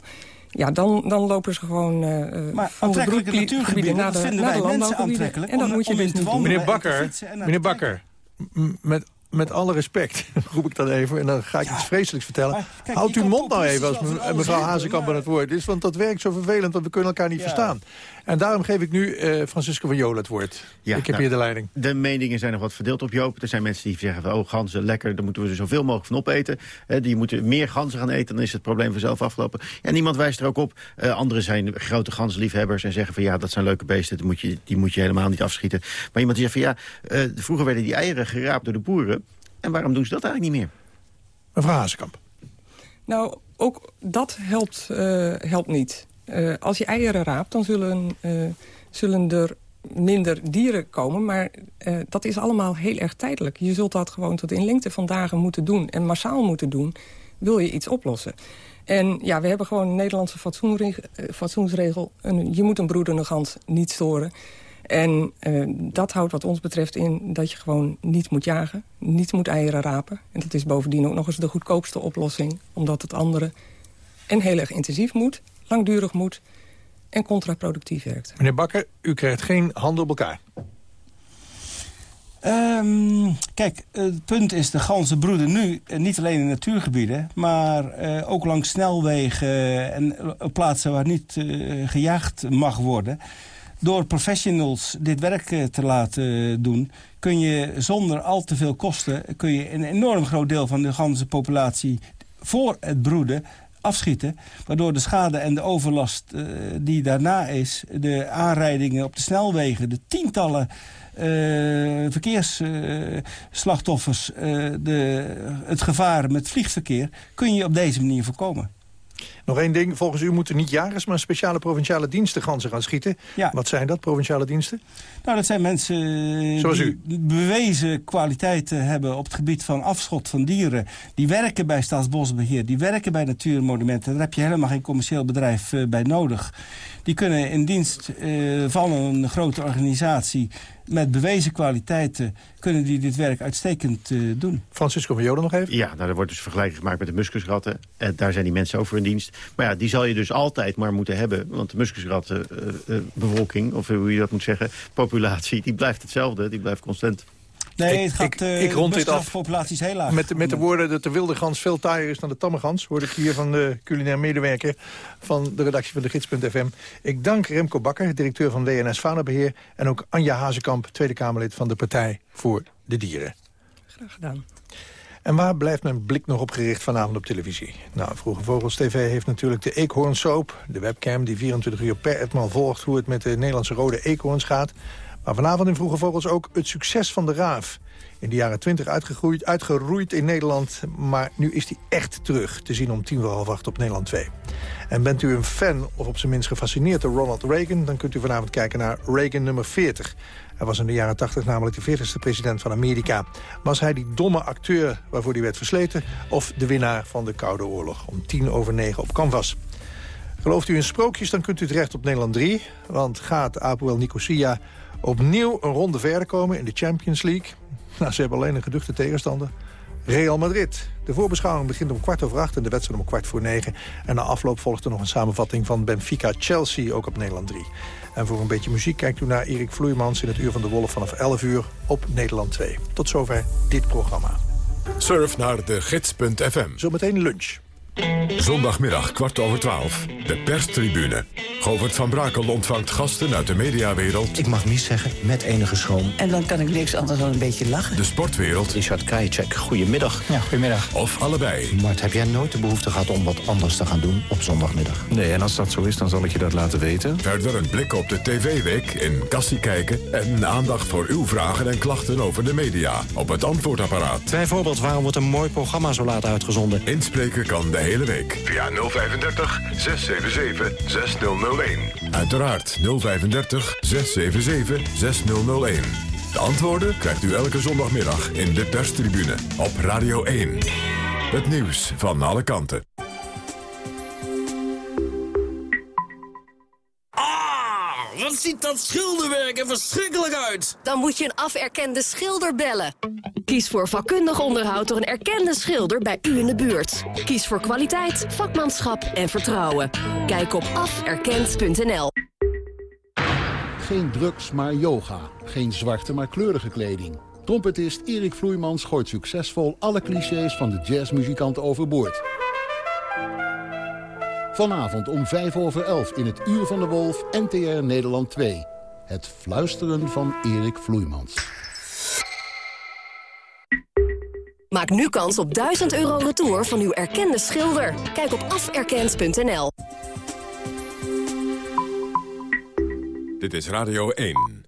Ja, dan, dan lopen ze gewoon eh, eh, Maar van de aantrekkelijke natuurgebieden, naar dat de, vinden naar de wij mensen aantrekkelijk. En dat om, moet je dus niet doen. Meneer Bakker, meneer. Bakker, met, met alle respect, roep ik dan even... en dan ga ik iets vreselijks vertellen. kijk, Houd uw mond nou even als mevrouw Hazekamp aan het woord is. Want dat werkt zo vervelend, want we kunnen elkaar niet Ja. verstaan. En daarom geef ik nu eh, Francisco van Jolen het woord. Ja, ik heb nou, hier de leiding. De meningen zijn nog wat verdeeld op Joop. Er zijn mensen die zeggen van, oh ganzen, lekker, daar moeten we er zoveel mogelijk van opeten. Eh, die moeten meer ganzen gaan eten, dan is het probleem vanzelf afgelopen. En niemand wijst er ook op. Eh, anderen zijn grote ganzenliefhebbers en zeggen van, ja, dat zijn leuke beesten, die moet je, die moet je helemaal niet afschieten. Maar iemand die zegt van, ja, eh, vroeger werden die eieren geraapt door de boeren. En waarom doen ze dat eigenlijk niet meer? Mevrouw Hazekamp. Nou, ook dat helpt, eh, helpt niet. Eh, als je eieren raapt, dan zullen, eh, zullen er minder dieren komen. Maar eh, dat is allemaal heel erg tijdelijk. Je zult dat gewoon tot in lengte van dagen moeten doen. En massaal moeten doen, wil je iets oplossen. En ja, we hebben gewoon een Nederlandse fatsoensregel. Je moet een broedende gans niet storen. En dat houdt wat ons betreft in dat je gewoon niet moet jagen. Niet moet eieren rapen. En dat is bovendien ook nog eens de goedkoopste oplossing. Omdat het andere en heel erg intensief moet, langdurig moet... en contraproductief werkt. Meneer Bakker, u krijgt geen handen op elkaar. Ehm, kijk, het punt is, de ganzen broeden nu eh, niet alleen in natuurgebieden... maar eh, ook langs snelwegen en eh, op plaatsen waar niet eh, gejaagd mag worden. Door professionals dit werk eh, te laten doen... kun je zonder al te veel kosten... kun je een enorm groot deel van de ganzenpopulatie voor het broeden afschieten. Waardoor de schade en de overlast eh, die daarna is... de aanrijdingen op de snelwegen, de tientallen eh, verkeersslachtoffers... eh, de, het gevaar met vliegverkeer... kun je op deze manier voorkomen. Nog één ding, volgens u moeten niet jagers... maar speciale provinciale diensten ganzen gaan schieten. Wat zijn dat, provinciale diensten? Nou, dat zijn mensen Zoals die bewezen kwaliteiten hebben op het gebied van afschot van dieren. Die werken bij Staatsbosbeheer, die werken bij Natuurmonumenten. Daar heb je helemaal geen commercieel bedrijf eh, bij nodig. Die kunnen in dienst eh, van een grote organisatie met bewezen kwaliteiten... kunnen die dit werk uitstekend eh, doen. Francisco van Joden nog even? Ja, nou, er wordt dus vergelijking gemaakt met de muskusratten. Eh, daar zijn die mensen ook voor in dienst. Maar ja, die zal je dus altijd maar moeten hebben. Want de muskusrattenbevolking, of hoe je dat moet zeggen... populatie, die blijft hetzelfde. Die blijft constant. Nee, Ik- het gaat, ik- eh, ik rond dit de af. populatie is heel laag. Met, de- met de woorden dat de wilde gans veel taaier is dan de tamme gans... hoorde ik hier van de culinair medewerker van de redactie van de Gids.fm. Ik dank Remco Bakker, directeur van WNS Faunabeheer... en ook Anja Hazekamp, Tweede Kamerlid van de Partij voor de Dieren. Graag gedaan. En waar blijft mijn blik nog op gericht vanavond op televisie? Nou, Vroege Vogels TV heeft natuurlijk de Eekhoorn Soap. De webcam die 24 uur per etmaal volgt hoe het met de Nederlandse rode eekhoorns gaat. Maar vanavond in Vroege Vogels ook het succes van de raaf. In de jaren 20 uitgegroeid, uitgeroeid in Nederland. Maar nu is hij echt terug. Te zien om tien voor half acht op Nederland 2. En bent u een fan of op zijn minst gefascineerd door Ronald Reagan... dan kunt u vanavond kijken naar Reagan nummer 40. Hij was in de jaren 80 namelijk de 40ste president van Amerika. Was hij die domme acteur waarvoor hij werd versleten... of de winnaar van de Koude Oorlog? Om tien over negen op Canvas. Gelooft u in sprookjes, dan kunt u terecht op Nederland 3. Want gaat Apoel Nicosia opnieuw een ronde verder komen in de Champions League? Nou, ze hebben alleen een geduchte tegenstander. Real Madrid. De voorbeschouwing begint om kwart over acht en de wedstrijd om kwart voor negen. En na afloop volgt er nog een samenvatting van Benfica-Chelsea, ook op Nederland 3. En voor een beetje muziek kijkt u naar Erik Vloeimans in het Uur van de Wolf vanaf 11 uur op Nederland 2. Tot zover dit programma. Surf naar de gids.fm. Zometeen lunch. Zondagmiddag kwart over twaalf. De perstribune. Govert van Brakel ontvangt gasten uit de mediawereld. Ik mag niet zeggen, met enige schroom. En dan kan ik niks anders dan een beetje lachen. De sportwereld. Richard Krajicek, goedemiddag. Ja, goedemiddag. Of allebei. Mart, heb jij nooit de behoefte gehad om wat anders te gaan doen op zondagmiddag? Nee, en als dat zo is, dan zal ik je dat laten weten. Verder een blik op de TV-week in Kassie kijken... en aandacht voor uw vragen en klachten over de media op het antwoordapparaat. Bijvoorbeeld, waarom wordt een mooi programma zo laat uitgezonden? Inspreken kan de hele week. Via 035 677 6001. Uiteraard 035 677 6001. De antwoorden krijgt u elke zondagmiddag in de perstribune op Radio 1. Het nieuws van alle kanten. Wat ziet dat schilderwerk er verschrikkelijk uit! Dan moet je een aferkende schilder bellen. Kies voor vakkundig onderhoud door een erkende schilder bij u in de buurt. Kies voor kwaliteit, vakmanschap en vertrouwen. Kijk op aferkend.nl. Geen drugs, maar yoga. Geen zwarte, maar kleurige kleding. Trompetist Erik Vloeimans gooit succesvol alle clichés van de jazzmuzikant overboord. Vanavond om 5 over 11 in het Uur van de Wolf, NTR Nederland 2. Het fluisteren van Erik Vloeimans. Maak nu kans op 1000 euro retour van uw erkende schilder. Kijk op aferkend.nl. Dit is Radio 1.